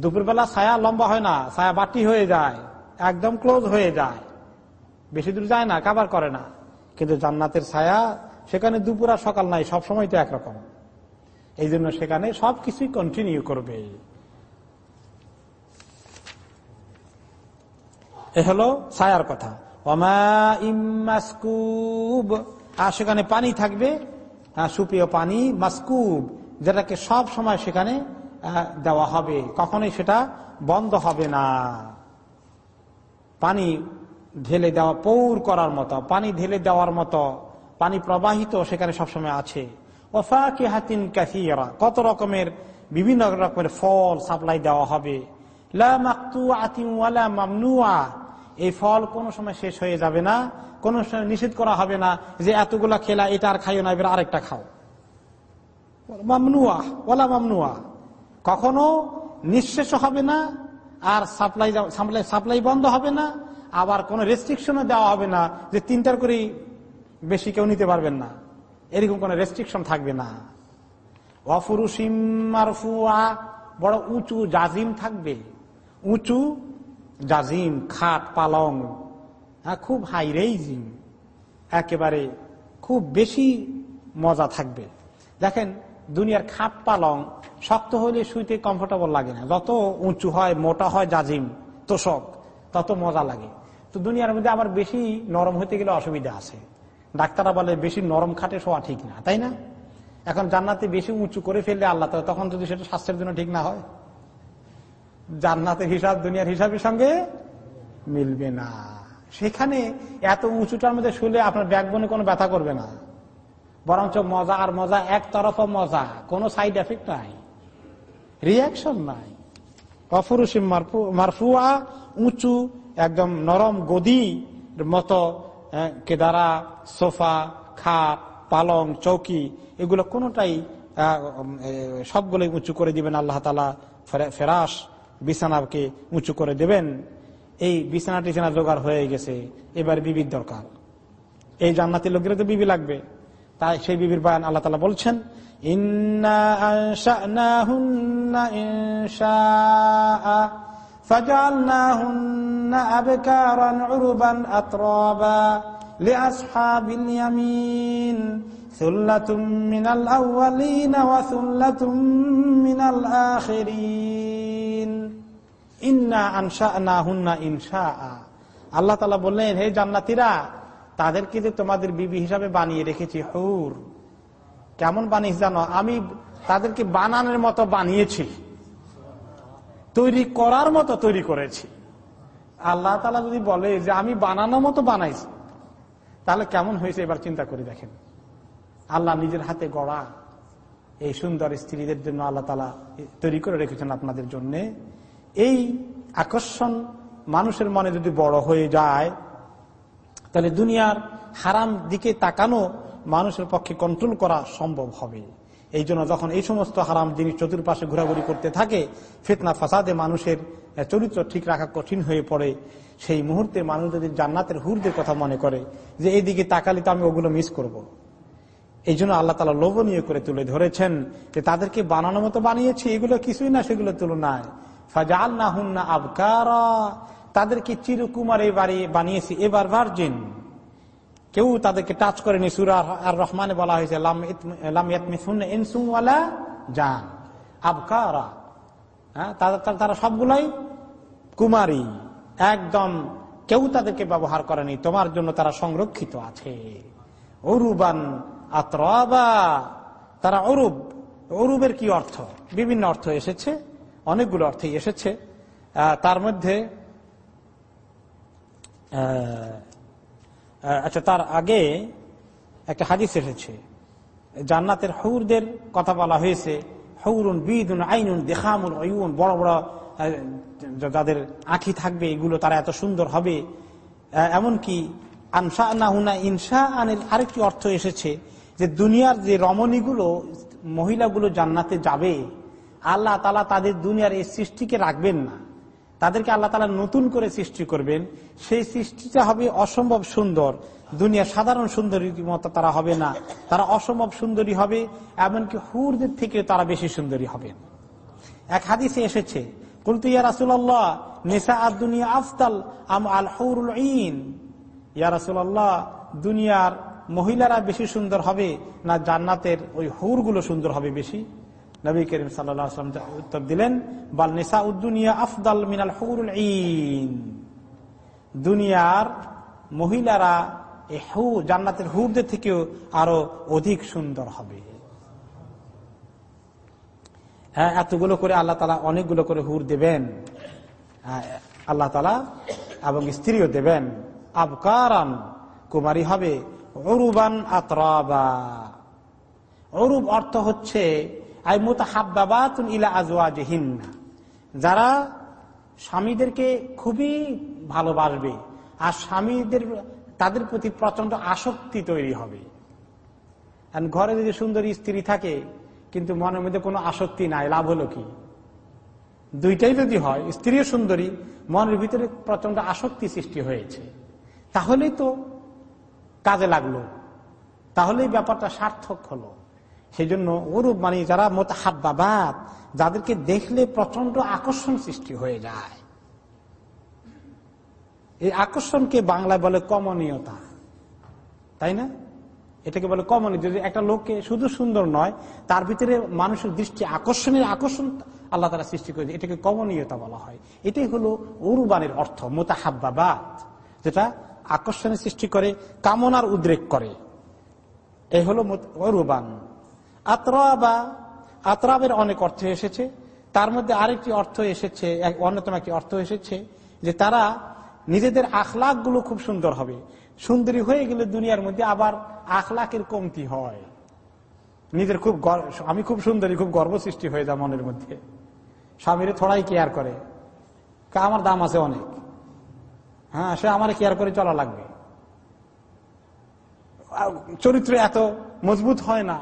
দুপুরবেলা ছায়া লম্বা হয় না, ছায়া বাটি হয়ে যায়, একদম ক্লোজ হয়ে যায়। বেশি দূর যায় না, কাবার করে না। কিন্তু জান্নাতের ছায়া, সেখানে দুপুর আর সকাল নাই, সব সময় তো একরকম। এই জন্য সেখানে সবকিছুই কন্টিনিউ করবে। এ হলো ছায়ার কথা। আর সেখানে পানি থাকবে সুপ্রিয় পানি, মাসকুব, যেটাকে সব সময় সেখানে দেওয়া হবে। কখনোই সেটা বন্ধ হবে না। পানি ঢেলে দেওয়া, পৌর করার মতো, পানি ঢেলে দেওয়ার মতো, পানি প্রবাহিত সেখানে সবসময় আছে। ওফাকে হাতিন ক্যাথিয়ারা কত রকমের, বিভিন্ন রকমের ফল সাপ্লাই দেওয়া হবে। মামনুয়া এই ফল কোনো সময় শেষ হয়ে যাবে না, কোন সময় নিষেধ করা হবে না যে এতগুলা খেলা এটা আর খাইও না, এবার আরেকটা খাও। মামনুয়া ওলা মামনুয়া। কখনো নিঃশেষ হবে না, আর সাপ্লাই সাপ্লাই বন্ধ হবে না, আবার কোন রেস্ট্রিকশনও দেওয়া হবে না যে তিনটার করেই বেশি কেউ নিতে পারবেন না। এরকম কোন রেস্ট্রিকশন থাকবে না। অফুরুসিম বড় উঁচু জাজিম থাকবে। উঁচু জাজিম, খাট, পালং হ্যাঁ খুব হাই রেইজিং একেবারে খুব বেশি মজা থাকবে। দেখেন, দুনিয়ার খাট, পালং শক্ত হলে শুইতে কমফোর্টেবল লাগে না। যত উঁচু হয়, মোটা হয় জাজিম, তোষক, তত মজা লাগে। তো দুনিয়ার মধ্যে আবার বেশি নরম হতে গেলে অসুবিধা আছে। ডাক্তাররা বলে, বেশি নরম খাটে শোয়া ঠিক না। তাই না? এখন জান্নাতে বেশি উঁচু করে ফেললে আল্লাহ তখন যদি সেটা স্বাস্থ্যের জন্য ঠিক না হয় জান্নাতের হিসাব, দুনিয়ার হিসাবের সঙ্গে মিলবে না। সেখানে এত উঁচুটার মধ্যে শুলে আপনার ব্যাকবনে কোনো ব্যথা করবে না। বরঞ্চ মজা আর মজা একতরফা মজা, কোনো সাইড এফেক্ট নাই। রিয়াকশন নাই। অফুরুসিম মারফুয়া, উঁচু, একদম নরম গদি মতো কেদারা, সোফা খাট পালং, চৌকি, এগুলো কোনোটাই সবগুলোই উঁচু করে দিবেন আল্লাহ তালা ফেরাস বিছানাকে উঁচু করে দেবেন। এই বিছানা টিছানা জোগাড় হয়ে গেছে। এবার বিবির দরকার। এই জান্নাতি লোকের তো বিবি লাগবে। তাই সেই বিবির বায়ান আল্লাহ তালা বলছেন, ইন্না সুল্লাতুম মিনাল আউয়ালিন ওয়া সুল্লাতুম মিনাল আখিরিন। ইন্না আনশাআনাহুন্না ইনশাআ। আল্লাহ তাআলা বললেন, হে জান্নাতীরা, তাদেরকে যে তোমাদের বিবি হিসাবে বানিয়ে রেখেছি, হুর। কেমন বানিয়েছি জানো? আমি তাদেরকে বানানোর মতো বানিয়েছি। তৈরি করার মতো তৈরি করেছি। আল্লাহ তালা যদি বলে যে আমি বানানোর মতো বানাইছি, তাহলে কেমন হয়েছে? এবার চিন্তা করে দেখেন। আল্লাহ নিজের হাতে গড়া এই সুন্দর স্ত্রীদের জন্য আল্লাহ তালা তৈরি করে রেখেছেন আপনাদের জন্য। এই আকর্ষণ মানুষের মনে যদি বড় হয়ে যায়, তাহলে দুনিয়ার হারাম দিকে তাকানো মানুষের পক্ষে কন্ট্রোল করা সম্ভব হবে। এই জন্য যখন এই সমস্ত হারাম জিনিস চতুর্পাশে ঘোরাঘুরি করতে থাকে, ফেতনা, ফাসাদে মানুষের চরিত্র ঠিক রাখা কঠিন হয়ে পড়ে। সেই মুহূর্তে মানুষ যদি জান্নাতের হুরদের কথা মনে করে যে, এইদিকে তাকালে তো আমি ওগুলো মিস করব। এই জন্য আল্লাহ তালা লোভনীয় করে তুলে ধরেছেন যে তাদেরকে বানানোর মতো বানিয়েছি, এগুলো কিছুই না, সেগুলো তুলনায়। ফাজাল না হুন না আবকারা, তাদেরকে চিরকুমারে বাড়ি, বানিয়েছি, এবার ভার্জিন। কেউ তাদেরকে টাচ করেনি, সুরা আর রহমানে বলা হয়েছে হ্যাঁ তারা সবগুলাই কুমারী। একদম কেউ তাদেরকে ব্যবহার করেনি, তোমার জন্য তারা সংরক্ষিত আছে। অরুবান আত্রা তারা অরুব অরুবের কি অর্থ? বিভিন্ন অর্থ এসেছে, অনেকগুলো অর্থই এসেছে। তার মধ্যে আচ্ছা তার আগে একটা হাদিস এসেছে। জান্নাতের হৌরদের কথা বলা হয়েছে, হৌরুন, বিদুন, আইনুন, দেখামুন, অয়ুন, বড় বড় যাদের আঁখি থাকবে, এগুলো তারা এত সুন্দর হবে। এমনকি আনসা নাহুনা ইনসা আনের আরেকটি অর্থ এসেছে যে দুনিয়ার যে রমণীগুলো, মহিলাগুলো জান্নাতে যাবে, আল্লাহ তালা তাদের দুনিয়ার এই সৃষ্টিকে রাখবেন না। তাদেরকে আল্লাহ তালা নতুন করে সৃষ্টি করবেন। সেই সৃষ্টিটা হবে অসম্ভব সুন্দর। দুনিয়া সাধারণ সুন্দরী মতো তারা হবে না। তারা অসম্ভব সুন্দরী হবে, এমনকি হুরদের থেকে তারা বেশি সুন্দরী হবে। এক হাদিসে এসেছে, কুলতু ইয়া রাসুল্লাহ নেশা আর দুনিয়া আফতাল আম আল হৌরুল ইন ইয়া রাসুল্লাহ দুনিয়ার মহিলারা বেশি সুন্দর হবে না জান্নাতের ওই হুরগুলো সুন্দর হবে বেশি? নবী করিম সাল্লাম উত্তর দিলেন বাল নেশা উদ্দুনিয়া আফদাল মিনাল হুরুল ইন দুনিয়ার মহিলারা হু জান্নাতের হুরদের থেকেও আরও অধিক সুন্দর হবে। হ্যাঁ এতগুলো করে আল্লাহ তালা অনেকগুলো করে হুর দেবেন। হ্যাঁ, আল্লাহ তালা এবং স্ত্রীও দেবেন। আবকারান কুমারী হবে। অরুবান আতরাবা। অরুব অর্থ হচ্ছে ইলা যারা স্বামীদেরকে খুবই ভালোবাসবে, আর স্বামীদের, তাদের প্রতি প্রচণ্ড আসক্তি তৈরি হবে। ঘরে যদি সুন্দরী স্ত্রী থাকে, কিন্তু মনের মধ্যে কোনো আসক্তি নাই, লাভ হলো কি? দুইটাই যদি হয় স্ত্রীও সুন্দরী, মনের ভিতরে প্রচণ্ড আসক্তি সৃষ্টি হয়েছে। তাহলেই তো কাজে লাগল। তাহলেই ব্যাপারটা সার্থক হলো। সেই জন্য ওরূপ মানে যারা মোতাহাব্বাবাদ যাদেরকে দেখলে প্রচণ্ড আকর্ষণ সৃষ্টি হয়ে যায়। এই আকর্ষণকে বাংলায় বলে কমনীয়তা। তাই না? এটাকে বলে কমনীয়। যদি একটা লোককে শুধু সুন্দর নয়, তার ভিতরে মানুষের দৃষ্টি আকর্ষণের আকর্ষণ আল্লাহ তারা সৃষ্টি করে এটাকে কমনীয়তা বলা হয়। এটাই হলো উরুবানের অর্থ মোতাহাব্বাবাদ যেটা আকর্ষণের সৃষ্টি করে, কামনার উদ্রেক করে। এই হলো অরুবান। আত্রাবা, আত্রাবের অনেক অর্থ এসেছে। তার মধ্যে আরেকটি অর্থ এসেছে অন্যতম একটি অর্থ এসেছে, যে তারা নিজেদের আখলাকগুলো খুব সুন্দর হবে। সুন্দরী হয়ে গেলে দুনিয়ার মধ্যে আবার আখলাকের কমতি হয়। নিজের খুব আমি খুব সুন্দরী, খুব গর্ব সৃষ্টি হয়ে যায় মনের মধ্যে। স্বামীরে থোড়াই কেয়ার করে। আমার দাম আছে অনেক। হ্যাঁ সে আমার কেয়ার করে চলা লাগবে। চরিত্র এত মজবুত হয় না।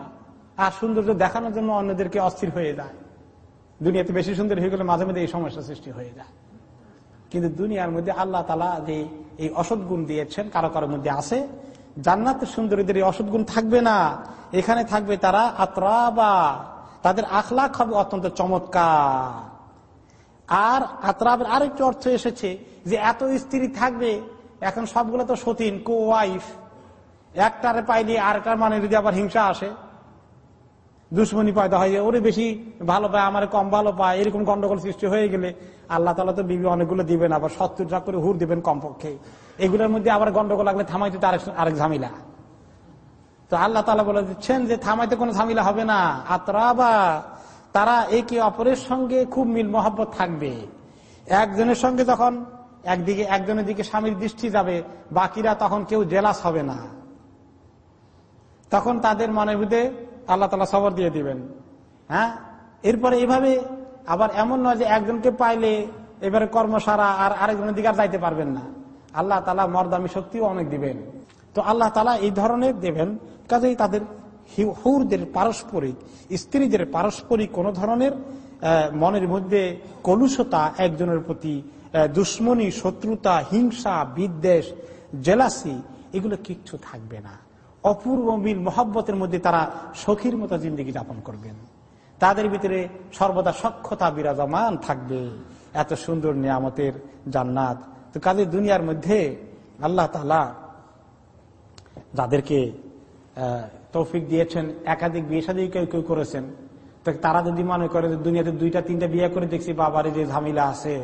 আর সৌন্দর্য দেখানোর জন্য অন্যদেরকে অস্থির হয়ে যায়। দুনিয়াতে বেশি সুন্দর হয়ে গেলে মাঝে মাঝে এই সমস্যা সৃষ্টি হয়ে যায়। কিন্তু দুনিয়ার মধ্যে আল্লাহ তালা যে এই অসৎ গুণ দিয়েছেন, কারও কারোর মধ্যে আছে। জান্নাতের সুন্দরীদের এই অসৎ গুণ থাকবে না। এখানে থাকবে তারা আত্রাবা। তাদের আখলাখ হবে অত্যন্ত চমৎকার। আর আত্রাবের আরেকটি অর্থ এসেছে যে এত স্ত্রী থাকবে, এখন সবগুলো তো সতীন কো ওয়াইফ একটারে পাইলে আরেকটার মানে যদি আবার হিংসা আসে, দুশ্মনী পয়দা হয় ওরে বেশি ভালো পায়, আমার কম ভালো পায়, এরকম গন্ডগোল সৃষ্টি হয়ে গেলে আল্লাহ তালা তো বিবি অনেকগুলো দিবেন, আবার সত্তরটা করে হুর দিবেন কমপক্ষে। এগুলোর মধ্যে আবার গন্ডগোল লাগলে থামাইতে তো আরেক ঝামিলা। তো আল্লাহ তালা বলে দিচ্ছেন যে, থামাইতে কোনো ঝামিলা হবে না। আত্রাবা তারা একে অপরের সঙ্গে খুব মিল মহব্বত থাকবে। একজনের সঙ্গে যখন একদিকে, একজনের দিকে স্বামীর দৃষ্টি যাবে, বাকিরা তখন কেউ জেলাস হবে না। তখন তাদের মনের মধ্যে আল্লাহ তালা সবর দিয়ে দিবেন। হ্যাঁ? এরপরে এভাবে আবার এমন নয় যে একজনকে পাইলে এবারে কর্মসারা আর আরেকজনের দিকে আর যাইতে পারবেন না। আল্লাহ তালা মর্দামি শক্তিও অনেক দিবেন। তো আল্লাহ তালা এই ধরনের দেবেন, কাজেই তাদের হুরদের পারস্পরিক, স্ত্রীদের পারস্পরিক কোন ধরনের মনের মধ্যে কলুষতা, একজনের প্রতি দুশ্মনী, শত্রুতা, হিংসা, বিদ্বেষ, জেলাসি, এগুলো কিচ্ছু থাকবে না। অপূর্ব মিল মহাব্বতের মধ্যে তারা সখীর মতো জিন্দগি যাপন করবেন। তাদের ভিতরে সর্বদা সক্ষতা বিরাজমান থাকবে। এত সুন্দর নিয়ামতের জান্নাত। তো কাজে দুনিয়ার মধ্যে আল্লাহ তালা যাদেরকে তৌফিক দিয়েছেন, একাধিক বিয়ে সাদী কেউ কেউ করেছেন। তারা যদি মনে করে যে দুনিয়াতে দুইটা, তিনটা বিয়ে করে দেখছি বাবার যে ঝামিলা আছে,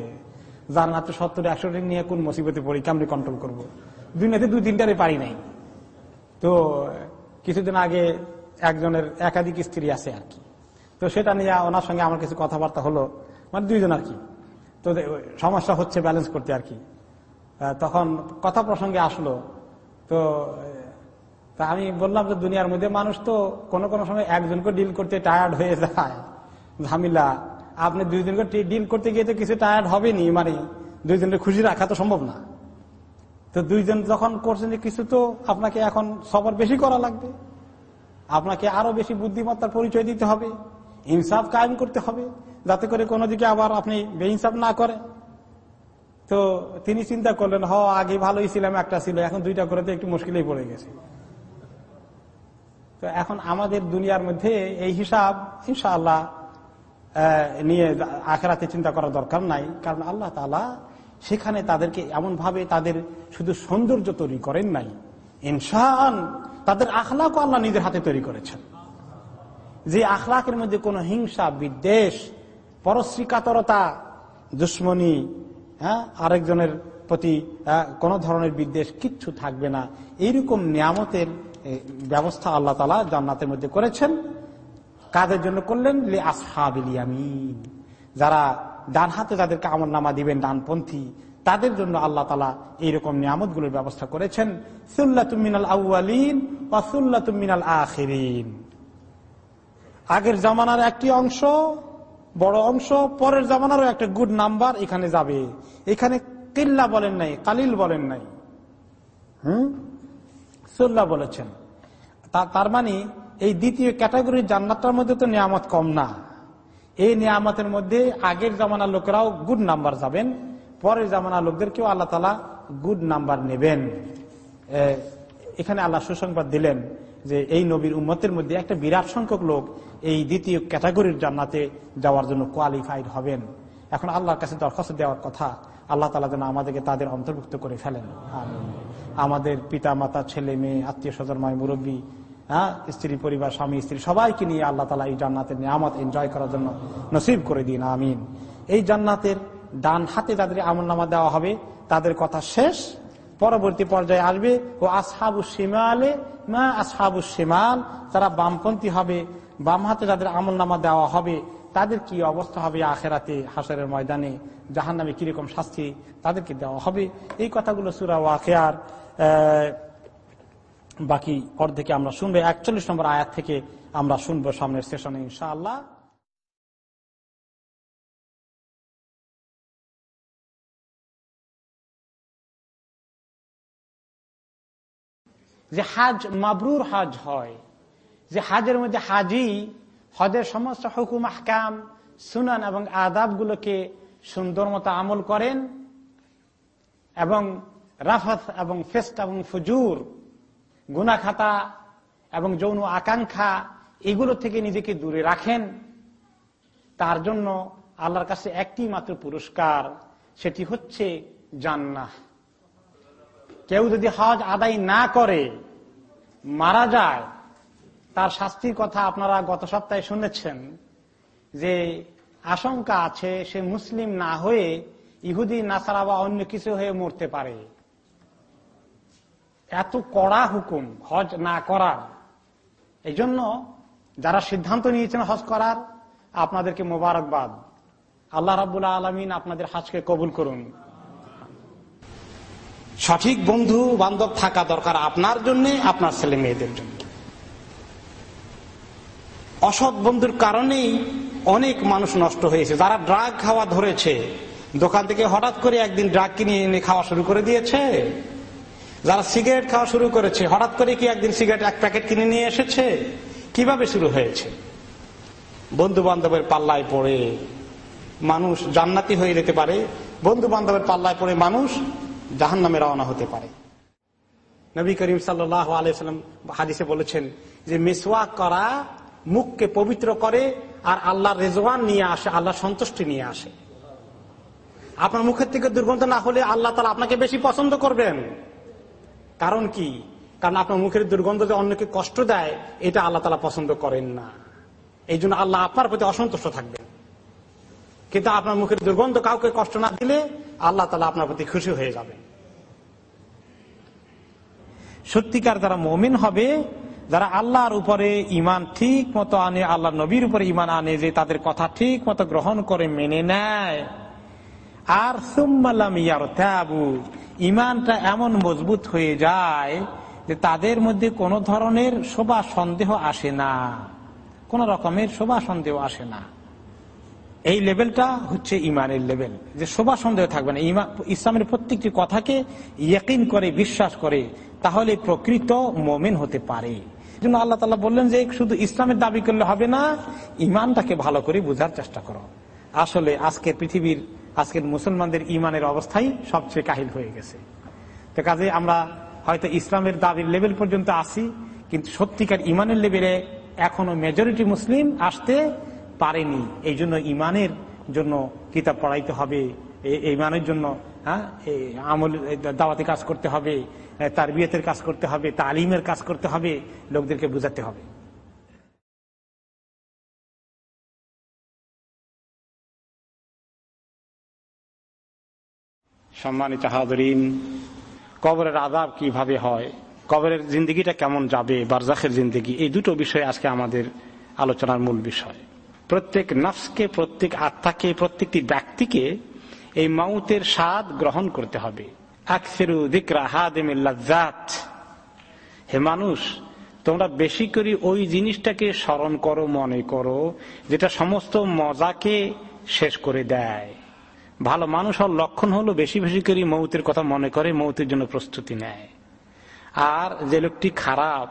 যার না তো সত্তর একশো নিয়ে কোন মুসিবতে পড়ি, কেমনি কন্ট্রোল করব? দুনিয়াতে দুই তিনটারে পারি নাই। তো কিছুদিন আগে একজনের একাধিক স্ত্রী আছে আর কি। তো সেটা নিয়ে ওনার সঙ্গে আমার কিছু কথাবার্তা হলো মানে দুইজন আর কি। তো সমস্যা হচ্ছে ব্যালেন্স করতে আর কি। তখন কথা প্রসঙ্গে আসলো, তো তা আমি বললাম যে দুনিয়ার মধ্যে মানুষ তো কোনো কোনো সময় একজনকে ডিল করতে টায়ার্ড হয়ে যায়। ঝামিলা। আপনি দুইজনকে ডিল করতে গিয়ে তো কিছু টায়ার্ড হবেনি মানে দুইজনকে খুশি রাখা তো সম্ভব না। তো দুইজন যখন করছেন যে কিছু তো আপনাকে এখন সবার বেশি করা লাগবে। আপনাকে আরও বেশি বুদ্ধিমত্তার পরিচয় দিতে হবে। ইনসাফ কায়েম করতে হবে। যাতে করে কোনো দিকে আবার আপনি বেইনসাফ না করে তো তিনি চিন্তা করলেন, হ, আগে ভালোই ছিলাম, একটা ছিল। এখন দুইটা করে তো একটু মুশকিলেই পড়ে গেছে। তো এখন আমাদের দুনিয়ার মধ্যে এই হিসাব ইনশাআল্লাহ নিয়ে আখেরাতে চিন্তা করার দরকার নাই। কারণ আল্লাহ তালা সেখানে তাদেরকে এমন ভাবে তাদের শুধু সৌন্দর্য তৈরি করেন নাই। ইনসান তাদের আখলাকও আল্লাহ নিজের হাতে তৈরি করেছেন। যে আখলাকের মধ্যে কোনো হিংসা, বিদ্বেষ, পরশ্রীকাতরতা, দুশ্মনী হ্যাঁ আরেকজনের প্রতি কোন ধরনের বিদ্বেষ কিচ্ছু থাকবে না। এইরকম নিয়ামতের ব্যবস্থা আল্লাহ তালা জান্নাতের মধ্যে করেছেন। কাদের জন্য করলেন? আসহাবিলিয়ামিন যারা ডান হাতে তাদেরকে আমল নামা দিবেন, ডানপন্থী, তাদের জন্য আল্লাহ তালা এইরকম নিয়ামতগুলোর ব্যবস্থা করেছেন। সুল্লাতুমিনাল আউআলিন বা সুল্লাতুমিনাল আখিরিন। আগের জামানার একটি অংশ, বড় অংশ, পরের জামানারও একটা গুড নাম্বার এখানে যাবে। এখানে কিল্লা বলেন নাই, কালিল বলেন নাই। হুম? সুল্লাহ বলেছেন। তার মানে এই দ্বিতীয় ক্যাটাগরির জান্নাতটার মধ্যে তো নিয়ামত কম না। এই নিয়ামতের মধ্যে আগের জামানার লোকেরাও গুড নাম্বার যাবেন, পরের জামানার লোকদেরকেও আল্লাহ তালা গুড নাম্বার নেবেন। এখানে আল্লাহ সুসংবাদ দিলেন যে এই নবীর উম্মতের মধ্যে একটা বিরাট সংখ্যক লোক এই দ্বিতীয় ক্যাটাগরির জান্নাতে যাওয়ার জন্য কোয়ালিফাইড হবেন। এখন আল্লাহর কাছে দরখাস্ত দেওয়ার কথা আল্লাহ তালা যেন আমাদেরকে তাদের অন্তর্ভুক্ত করে ফেলেন। আমাদের পিতা, মাতা, ছেলে, মেয়ে, আত্মীয় স্বজন, মায় মুরব্বী হ্যাঁ স্ত্রী, পরিবার, স্বামী, স্ত্রী, সবাইকে নিয়ে আল্লাহ তালা এই জান্নাতের নিয়ামত এনজয় করার জন্য নসিব করে দিন, আমিন। এই জান্নাতের ডান হাতে তাদের আমল নামা দেওয়া হবে, তাদের কথা শেষ, পরবর্তী পর্যায়ে আসবে, ও আসহাবু সীমালে মা আসহাবু সীমাল তারা বামপন্থী হবে, বাম হাতে তাদের আমল নামা দেওয়া হবে, তাদের কি অবস্থা হবে আখেরাতে, হাসরের ময়দানে জাহান নামে কীরকম শাস্তি তাদেরকে দেওয়া হবে? এই কথাগুলো সুরা ওয়াকেয়ার বাকি অর্ধেকে আমরা শুনব। একচল্লিশ নম্বর আয়াত থেকে আমরা শুনব সামনের সেশনে, ইনশাআল্লাহ। যে হাজ মাবরুর হাজ হয়, যে হাজের মধ্যে হাজি, হজের সমস্ত হুকুম, আহকাম, সুনান এবং আদাবগুলোকে সুন্দর মতো আমল করেন এবং রাফত এবং ফেস্ট এবং ফুজুর, গুনাখাতা এবং যৌন আকাঙ্ক্ষা, এগুলো থেকে নিজেকে দূরে রাখেন। তার জন্য আল্লাহর কাছে একটি মাত্র পুরস্কার, সেটি হচ্ছে জান্না কেউ যদি হজ আদায় না করে, মারা যায়, তার শাস্তির কথা আপনারা গত সপ্তাহে শুনেছেন যে আশঙ্কা আছে সে মুসলিম না হয়ে ইহুদি, নাসারা বা অন্য কিছু হয়ে মরতে পারে। এত কড়া হুকুম, হজ না করার। এই জন্য যারা সিদ্ধান্ত নিয়েছেন হজ করার, আপনাদেরকে মোবারকবাদ। আল্লাহ রাবুল্লাহ আলমিন আপনাদের হাজকে কবুল করুন। সঠিক বন্ধু বান্ধব থাকা দরকার আপনার জন্য, আপনার ছেলে মেয়েদের জন্য। অসৎ বন্ধুর কারণেই অনেক মানুষ নষ্ট হয়েছে। যারা ড্রাগ খাওয়া ধরেছে, দোকান থেকে হঠাৎ করে একদিন ড্রাগ কিনে এনে খাওয়া শুরু করে দিয়েছে যারা সিগারেট খাওয়া শুরু করেছে, হঠাৎ করে কি একদিন সিগারেট এক প্যাকেট কিনে নিয়ে এসেছে? কীভাবে শুরু হয়েছে? বন্ধু বান্ধবের পাল্লায় পড়ে মানুষ জান্নাতি হয়ে যেতে পারে বন্ধু বান্ধবের পাল্লায় পড়ে মানুষ জাহান নামে রওনা হতে পারে। নবী করিম আলাইসাল্লাম হাদিসে বলেছেন যে, মেসওয়াক করা মুখকে পবিত্র করে আর আল্লাহ রেজওয়ান নিয়ে আসে আল্লাহ সন্তুষ্টি নিয়ে আসে। আপনার মুখের থেকে দুর্গন্ধ না হলে আল্লাহ তালা আপনাকে বেশি পছন্দ করবেন। কারণ কি? কারণ আপনার মুখের দুর্গন্ধ যে অন্যকে কষ্ট দেয়, এটা আল্লাহ তালা পছন্দ করেন না। এই জন্য আল্লাহ আপনার প্রতি অসন্তুষ্ট থাকবেন। কিন্তু আপনার মুখের দুর্গন্ধ কাউকে কষ্ট না দিলে আল্লাহ তালা আপনার প্রতি খুশি হয়ে যাবে। সত্যিকার যারা মমিন হবে, যারা আল্লাহর উপরে ইমান ঠিক মতো আনে আল্লাহ নবীর উপরে ইমান আনে যে তাদের কথা ঠিক মতো গ্রহণ করে, মেনে নেয় আর সুম্মালাম ইয়ার ত্যাবু ইমানটা এমন মজবুত হয়ে যায় যে তাদের মধ্যে কোনো ধরনের শোভা সন্দেহ আসে না। কোন রকমের শোভা সন্দেহ আসে না। এই লেভেলটা হচ্ছে ইমানের লেভেল। যে শোভা সন্দেহ থাকবে না। ইসলামের প্রত্যেকটি কথাকে ইয়কিন করে, বিশ্বাস করে, তাহলে প্রকৃত মোমেন হতে পারে। জন্য আল্লাহ তালা বললেন যে শুধু ইসলামের দাবি করলে হবে না ইমানটাকে ভালো করে বোঝার চেষ্টা করো। আসলে আজকে পৃথিবীর আজকের মুসলমানদের ইমানের অবস্থাই সবচেয়ে কাহিল হয়ে গেছে। তো কাজে আমরা হয়তো ইসলামের দাবির লেভেল পর্যন্ত আসি কিন্তু সত্যিকার ইমানের লেভেলে এখনও মেজরিটি মুসলিম আসতে পারেনি। এই জন্য ইমানের জন্য কিতাব পড়াইতে হবে এই ইমানের জন্য হ্যাঁ আমল দাওয়াতি কাজ করতে হবে তার বিয়েতের কাজ করতে হবে, তালিমের কাজ করতে হবে, লোকদেরকে বুঝাতে হবে। সম্মানিত হাদরিন কবরের আদাব কীভাবে হয়? কবরের জিন্দগিটা কেমন যাবে? বারজাখের জিন্দগি? এই দুটো বিষয় আজকে আমাদের আলোচনার মূল বিষয়। প্রত্যেক নফসকে, প্রত্যেক আত্মাকে, প্রত্যেকটি ব্যক্তিকে এই মাউতের স্বাদ গ্রহণ করতে হবে। হে মানুষ, তোমরা বেশি করে ওই জিনিসটাকে স্মরণ করো, মনে করো, যেটা সমস্ত মজাকে শেষ করে দেয়। ভালো মানুষ হওয়ার লক্ষণ হলো বেশি বেশি করে মৌতের কথা মনে করে, মৌতের জন্য প্রস্তুতি নেয়। আর যে লোকটি খারাপ,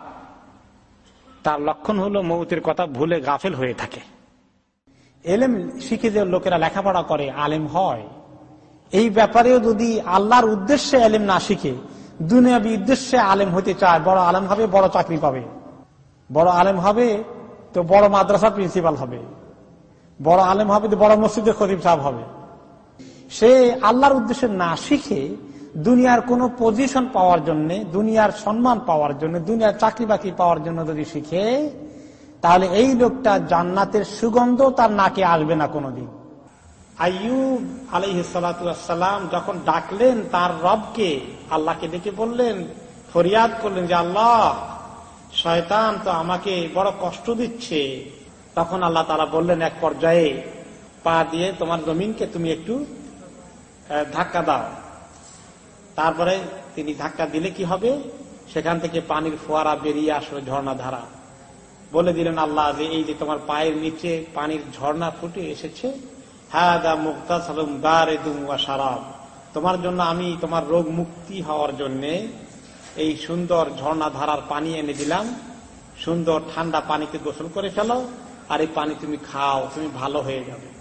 তার লক্ষণ হলো মৌতের কথা ভুলে গাফেল হয়ে থাকে। এলেম শিখে যে লোকেরা লেখাপড়া করে, আলেম হয়। এই ব্যাপারেও যদি আল্লাহর উদ্দেশ্যে এলেম না শিখে, দুনিয়াবি উদ্দেশ্যে আলেম হতে চায়, বড় আলেম হবে, বড় চাকরি পাবে। বড় আলেম হবে তো বড় মাদ্রাসার প্রিন্সিপাল হবে। বড় আলেম হবে তো বড় মসজিদের খতিব সাহেব হবে। সে আল্লাহর উদ্দেশ্যে না শিখে দুনিয়ার কোন পজিশন পাওয়ার জন্য, দুনিয়ার সম্মান পাওয়ার জন্য, দুনিয়ার চাকরি বাকরি পাওয়ার জন্য যদি শিখে, তাহলে এই লোকটা জান্নাতের সুগন্ধ তার নাকে আসবে না কোনোদিন। আইয়ুব আলহিসাল্লাম যখন ডাকলেন, তার রবকে আল্লাহকে ডেকে বললেন, ফরিয়াদ করলেন যে, আল্লাহ, শয়তান তো আমাকে বড় কষ্ট দিচ্ছে। তখন আল্লাহ তারা বললেন, এক পর্যায়ে পা দিয়ে তোমার জমিনকে তুমি একটু ধাক্কা দাও। তারপরে তিনি ধাক্কা দিলে কি হবে? সেখান থেকে পানির ফোয়ারা বেরিয়ে আসলো ঝর্ণা ধারা। বলে দিলেন, আল্লাহ যে এই যে তোমার পায়ের নিচে পানির ঝর্ণা ফুটে এসেছে হ্যাঁ দা সারাব তোমার জন্য আমি তোমার রোগ মুক্তি হওয়ার জন্য এই সুন্দর ঝর্ণা ধারার পানি এনে দিলাম। সুন্দর ঠান্ডা পানিতে গোসল করে ফেলো। আর এই পানি তুমি খাও, তুমি ভালো হয়ে যাবে।